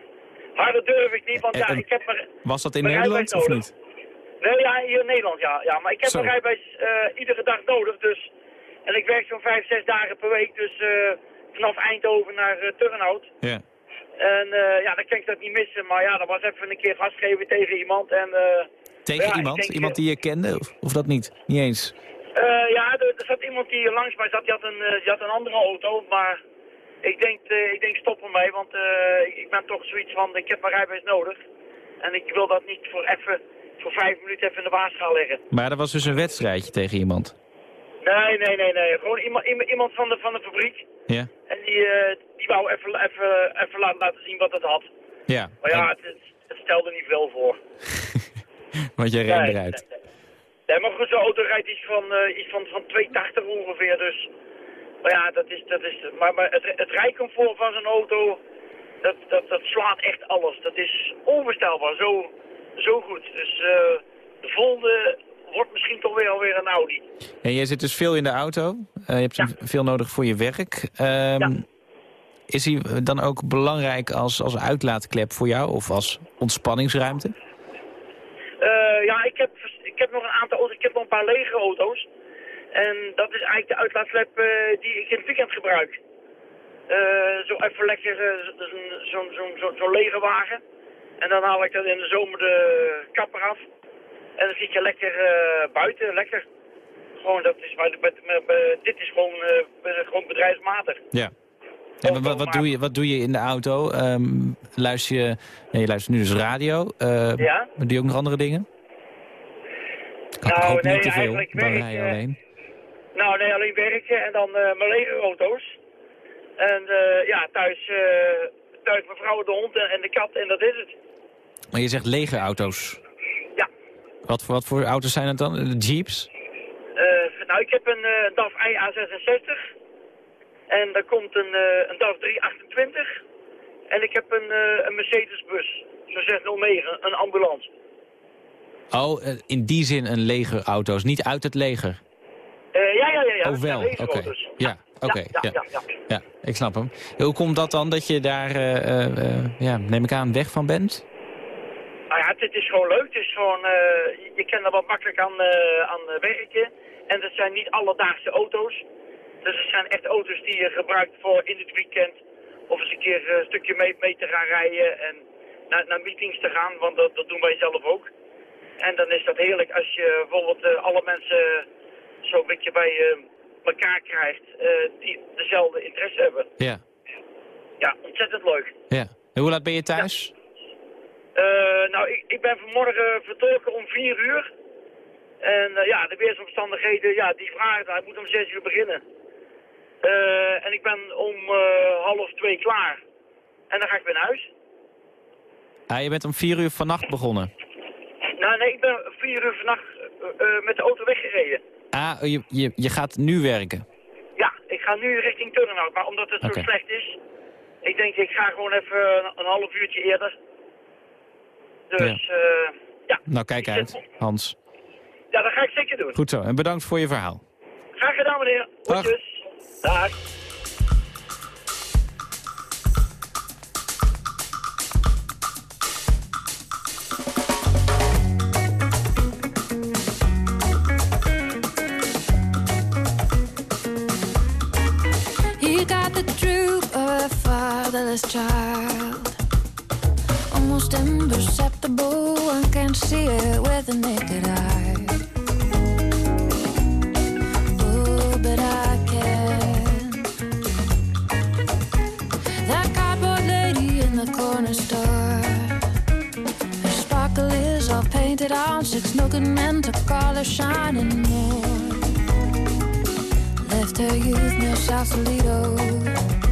Harder durf ik niet, want ja, ik heb maar... Was dat in Nederland of niet? Nee, ja, hier in Nederland, ja. ja maar ik heb Zo. mijn rijbewijs eh, iedere dag nodig, dus... En ik werk zo'n vijf, zes dagen per week, dus eh, vanaf Eindhoven naar eh Turnhout. Ja. En eh, ja, dan kan ik dat niet missen, maar ja, dat was even een keer gas geven tegen iemand en... Tegen ja, iemand? denk, iemand eh, die je kende? Of, of dat niet? Niet eens? eh, ja, er, er zat iemand die langs mij zat, die had een, eh, die had een andere auto, maar ik denk, eh, ik denk stop ermee, want ik- ik ben toch zoiets van, ik heb mijn rijbewijs nodig. En ik wil dat niet voor even, voor vijf minuten even in de waarschaal leggen. Maar er was dus een wedstrijdje tegen iemand. Nee, nee, nee, nee. Gewoon iemand, iemand- van de, van de fabriek. Ja? En die, die wou even, even, even laten, laten zien wat het had. Ja. Maar ja, het, het stelde niet veel voor. Want jij Nee, eruit. Nee, maar goed, zo'n auto rijdt iets van, eh, iets van, van 280 ongeveer, dus... Maar ja, dat is, dat is, maar, maar het, het rijcomfort van zo'n auto, dat, dat, dat slaat echt alles. Dat is onvoorstelbaar, zo, zo goed. Dus eh, de volgende wordt misschien toch weer alweer een Audi. En jij zit dus veel in de auto. Eh, je hebt hem veel nodig voor je werk. Ehm, Is hij dan ook belangrijk als, als uitlaatklep voor jou? Of als ontspanningsruimte? Eh, ja, ik heb, ik heb nog een aantal auto's. Ik heb nog een paar lege auto's. En dat is eigenlijk de uitlaatklep eh, die ik in het weekend gebruik. Eh, zo even lekker zo- zo'n zo, zo, zo, lege wagen. En dan haal ik dat in de zomer de kapper af. En dan zit je lekker buiten, lekker. Gewoon, dat is, maar, maar- maar- maar dit is gewoon, gewoon bedrijfsmatig. Ja. En wat, wat, doe je, wat doe je in de auto? Ehm, luister je, je luistert nu dus radio. Ja. Doe je ook nog andere dingen? Ik Nou, nee, niet te veel, dan rij eh, alleen. Nou, nee, alleen werken en dan eh, mijn lege auto's. En eh, ja, thuis, thuis mijn vrouw, de hond en, en de kat en dat is het. Maar je zegt lege auto's. Ja. Wat voor, wat voor auto's zijn het dan? De Jeeps? Nou, ik heb een eh DAF IA66. En daar komt een, een DAF 328. En ik heb een, een Mercedes-bus. Zo 609, een ambulance. Oh, eh, in die zin een legerauto's, niet uit het leger. Eh, ja, ja, ja. ja. oh, wel, Ja, oké. Ja, oké. ja, ja, ja, ik snap hem. Hoe komt dat dan dat je daar, eh, ja, neem ik aan, weg van bent? Nou ja, het is gewoon leuk. Het is gewoon, eh, je- kan er wat makkelijk aan, aan werken. En dat zijn niet alledaagse auto's. Dus het zijn echt auto's die je gebruikt voor in het weekend. Of eens een keer een stukje mee, mee te gaan rijden en naar, naar meetings te gaan. Want dat, dat doen wij zelf ook. En dan is dat heerlijk als je bijvoorbeeld eh, alle mensen zo'n beetje bij eh, elkaar krijgt eh, die dezelfde interesse hebben. Ja, Ja, ontzettend leuk. ja. En hoe laat ben je thuis? Eh, nou, ik, ik ben vanmorgen vertrokken om vier uur. En eh, ja, de weersomstandigheden, ja, die vragen, hij moet om zes uur beginnen. Eh, en ik ben om eh, half twee klaar. En dan ga ik weer naar huis. Ah, je bent om vier uur vannacht begonnen. Nou, nee, ik ben vier uur vannacht eh, eh, met de auto weggereden. Ah, je, je, je gaat nu werken. Ja, ik ga nu richting Turnhout, maar omdat het zo slecht is, ik denk ik ga gewoon even een, een half uurtje eerder. Dus eh, ja, Nou, kijk uit, Hans. ja, dat ga ik zeker doen. Goed zo, en bedankt voor je verhaal. Graag gedaan, meneer. Dag. Dag. Fatherless child. Almost imperceptible, one can't see it with the naked eye. Oh, but I can. That cardboard lady in the corner store. Her sparkle is all painted on. Six good men to call her shining more left her youth near Sausalito.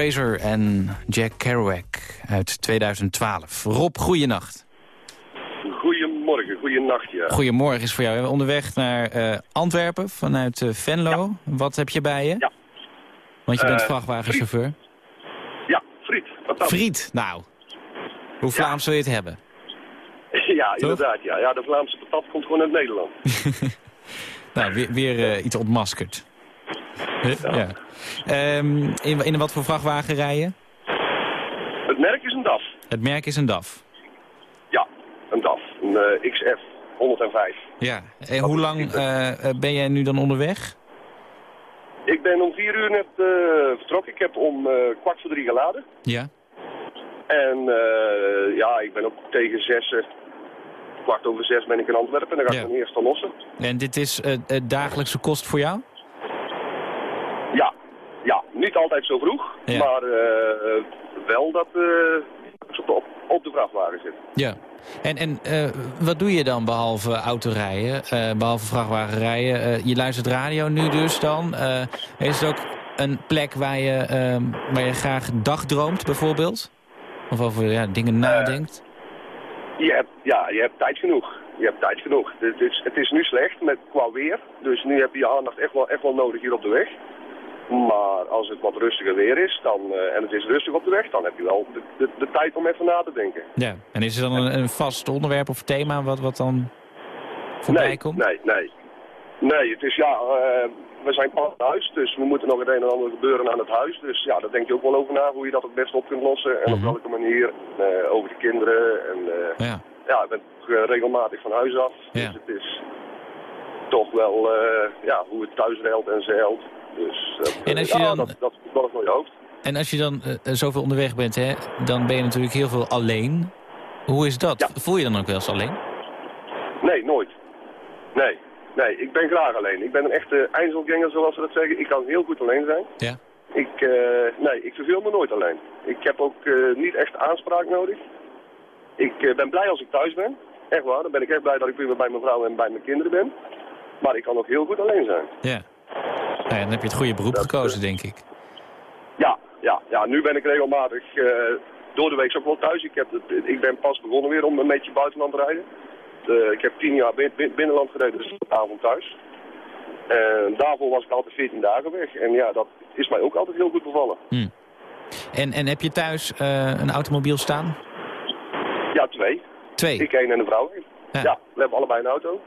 Fraser en Jack Kerouac uit 2012. Rob, goeienacht. Goedemorgen, goeienacht, ja. Goedemorgen is voor jou. We zijn onderweg naar eh, Antwerpen vanuit eh, Venlo. Wat heb je bij je? Ja. Want je bent Eh, vrachtwagenchauffeur. Ja, friet. Wat dan? Friet, nou. Hoe Vlaams wil je het hebben? ja, inderdaad, ja. Ja, de Vlaamse patat komt gewoon uit Nederland. Nou, weer, weer iets ontmaskerd. Huh? Ja. Ehm, in, in wat voor vrachtwagen rijden? Het merk is een DAF. Het merk is een DAF. Ja, een DAF. Een eh, XF 105. Ja. En hoe lang eh, eh, ben jij nu dan onderweg? Ik ben om vier uur net eh, vertrokken. Ik heb om kwart voor drie geladen. Ja. En ja, ik ben ook tegen zes, eh, kwart over zes ben ik in Antwerpen. En dan ga ik Ja. dan eerst van lossen. En dit is eh, dagelijkse kost voor jou? Ja, niet altijd zo vroeg. Ja. Maar eh, wel dat eh, ze op, de- op, op de vrachtwagen zit. Ja. En, en eh, wat doe je dan behalve autorijden, eh behalve vrachtwagenrijden? Je luistert radio nu dus dan. Is het ook een plek waar je, ehm, waar je graag dagdroomt bijvoorbeeld? Of over ja, dingen nadenkt? Je hebt, ja, je hebt tijd genoeg. Je hebt tijd genoeg. Het is, het is nu slecht met, qua weer. Dus nu heb je je aandacht echt wel, echt wel nodig hier op de weg. Maar als het wat rustiger weer is dan, eh, en het is rustig op de weg, dan heb je wel de, de, de tijd om even na te denken. Ja. En is er dan een, een vast onderwerp of thema wat, wat dan voorbij nee, komt? nee, nee. Nee, het is ja, eh, we zijn pas aan huis, dus we moeten nog het een en ander gebeuren aan het huis. Dus ja, daar denk je ook wel over na, hoe je dat het best op kunt lossen en op welke manier. eh, over de kinderen en Ja. ja, ik ben regelmatig van huis af. Ja. Dus het is toch wel ja, hoe het thuis reilt en zeilt. Dus dat, En als je ja, dan- dat, dat voor je hoofd. En als je dan eh, eh, zoveel onderweg bent, hè, dan ben je natuurlijk heel veel alleen. Hoe is dat? Voel je dan ook wel eens alleen? Nee, nooit. Nee, nee, ik ben graag alleen. Ik ben een echte Einzelganger, zoals ze dat zeggen. Ik kan heel goed alleen zijn. Ja. Ik, eh, nee, ik verveel me nooit alleen. Ik heb ook eh, niet echt aanspraak nodig. Ik ben blij als ik thuis ben. Echt waar, dan ben ik echt blij dat ik weer bij mijn vrouw en bij mijn kinderen ben. Maar ik kan ook heel goed alleen zijn. Ja. Nou ja, dan heb je het goede beroep gekozen, denk ik. Ja, ja, ja, nu ben ik regelmatig eh, door de week ook wel thuis. Ik, heb het, ik ben pas begonnen weer om een beetje buitenland te rijden. Eh, ik heb tien jaar bin- bin- binnenland gereden, dus de avond thuis. En daarvoor was ik altijd 14 dagen weg. En ja, dat is mij ook altijd heel goed bevallen. Hm. En, en heb je thuis eh, een automobiel staan? Ja, twee. Twee? Ik één en een vrouw. Ja. Ja, we hebben allebei een auto.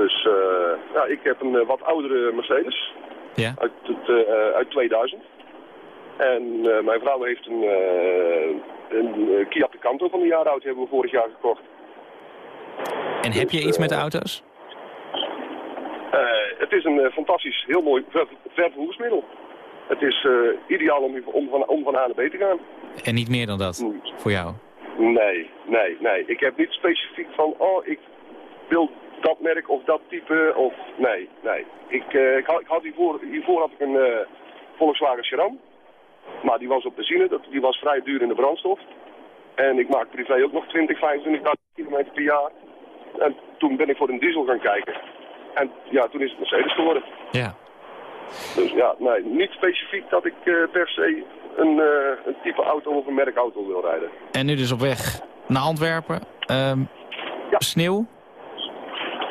Dus eh, ja, ik heb een eh, wat oudere Mercedes Ja. uit, het, eh, uit 2000. En mijn vrouw heeft een, een Kia Picanto van de jaar oud hebben we vorig jaar gekocht. En heb je iets met de auto's? Het is een fantastisch, heel mooi ver- vervoersmiddel. Het is ideaal om, om, van, om van A naar B te gaan. En niet meer dan dat, voor jou? Nee, nee, nee. Ik heb niet specifiek van, oh, ik wil dat merk of dat type, of nee, nee. Ik, eh, ik, had, ik had hiervoor, hiervoor had ik een eh, Volkswagen Charan, maar die was op benzine, dat, die was vrij duur in de brandstof. En ik maak privé ook nog 20, 25.000 kilometer per jaar. En toen ben ik voor een diesel gaan kijken. En ja, toen is het Mercedes geworden. Ja. Dus ja, nee, niet specifiek dat ik eh, per se een, een type auto of een merkauto wil rijden. En nu dus op weg naar Antwerpen. Ehm, Sneeuw?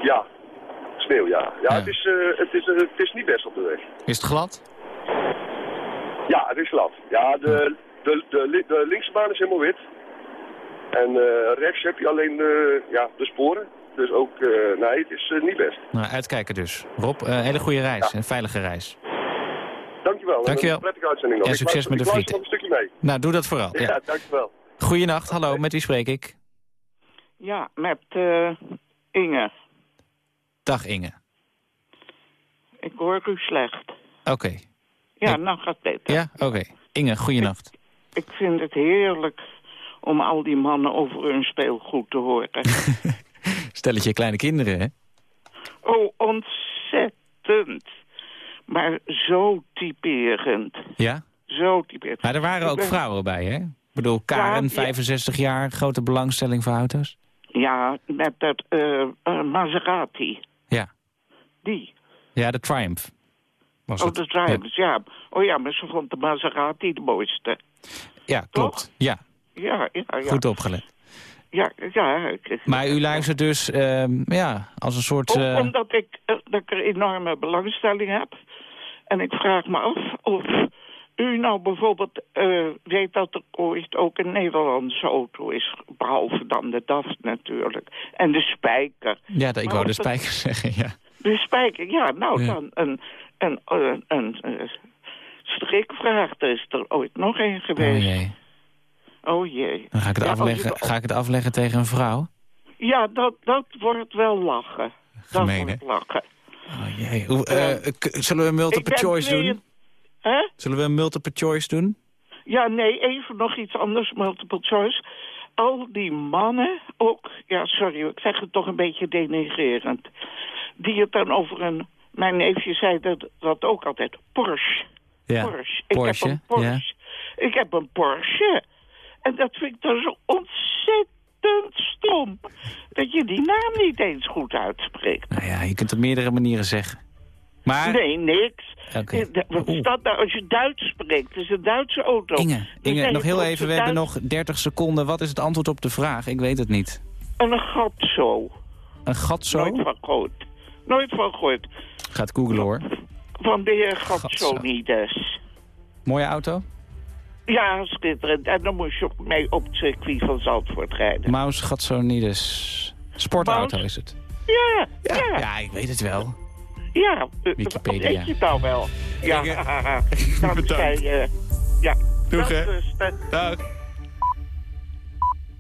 Ja, sneeuw, ja. Ja, Het, is, eh, het, is, eh, het is niet best op de weg. Is het glad? Ja, het is glad. Ja, de, de, de, de linkse baan is helemaal wit. En eh, rechts heb je alleen de, ja, de sporen. Dus ook, eh, nee, het is eh, niet best. Nou, uitkijken dus. Rob, eh, hele goede reis en veilige reis. Dankjewel. Dankjewel. Een prettige uitzending nog. En succes met de frieten. nog een stukje mee. Nou, doe dat vooral. Ja, Ja. dankjewel. Goeienacht, hallo, met wie spreek ik? Ja, met eh, Inge. Dag Inge. Ik hoor u slecht. Oké. Ja, nou gaat het beter. Ja, oké. Inge, goeienacht. Ik vind het heerlijk om al die mannen over hun speelgoed te horen. Stelletje kleine kinderen, hè? oh, ontzettend. Maar zo typerend. Ja? Zo typerend. Maar er waren ook ben- vrouwen bij, hè? Ik bedoel, Karen, ja. 65 jaar, grote belangstelling voor auto's. Ja, met dat eh, Maserati. Ja. Die. Ja, de Triumph. Was oh, het. de Triumphs, ja. Oh ja, maar ze vond de Maserati de mooiste. Ja, klopt. Ja, Ja, ja, ja. goed opgelet. Ja, ja. ik- Maar u luistert dus, ehm, ja, als een soort... Eh, Omdat ik, eh, dat ik er enorme belangstelling heb. En ik vraag me af of u nou bijvoorbeeld eh, weet dat er ooit ook een Nederlandse auto is. Behalve dan de DAF natuurlijk. En de Spijker. ja, dat, ik wou de spijker zeggen, ja. De Spijker, ja, nou Ja. dan een, een, een, een, eh, strikvraag. Er is er ooit nog een Oh geweest. jee. Oh jee. Dan ga ik het, Ja, afleggen, je- ga ik het afleggen tegen een vrouw? Ja, dat, dat wordt wel lachen. Gemeen, dat wordt lachen. Oh jee. Hoe, eh, zullen we een multiple choice doen? Zullen we een multiple choice doen? Ja, nee, even nog iets anders, multiple choice. Al die mannen, ook, ja, sorry, ik zeg het toch een beetje denigrerend... die het dan over een... Mijn neefje zei dat, dat ook altijd, Porsche. Ja. Porsche. Ik Porsche, heb een Porsche. Ik heb een Porsche. En dat vind ik dan zo ontzettend stom... dat je die naam niet eens goed uitspreekt. Nou ja, je kunt het op meerdere manieren zeggen. Maar... Nee, niks. Oké. Eh, Wat is dat nou als je Duits spreekt? Het is een Duitse auto. Inge, nog heel even, we hebben nog 30 seconden. Wat is het antwoord op de vraag? Ik weet het niet. Een gat zo. Een gat zo? Nooit van gehoord. Nooit van gehoord. Gaat googlen hoor. Van de heer Gatsonides. Mooie auto? Ja, schitterend. En dan moest je ook mee op het circuit van Zandvoort rijden. Maus Gatsonides. Sportauto Maus? is het. Ja, ja. Ja, ik weet het wel. Ja, Wikipedia. Weet je nou wel? Ja, dan zei je... ja. Doeg, hè? Dag.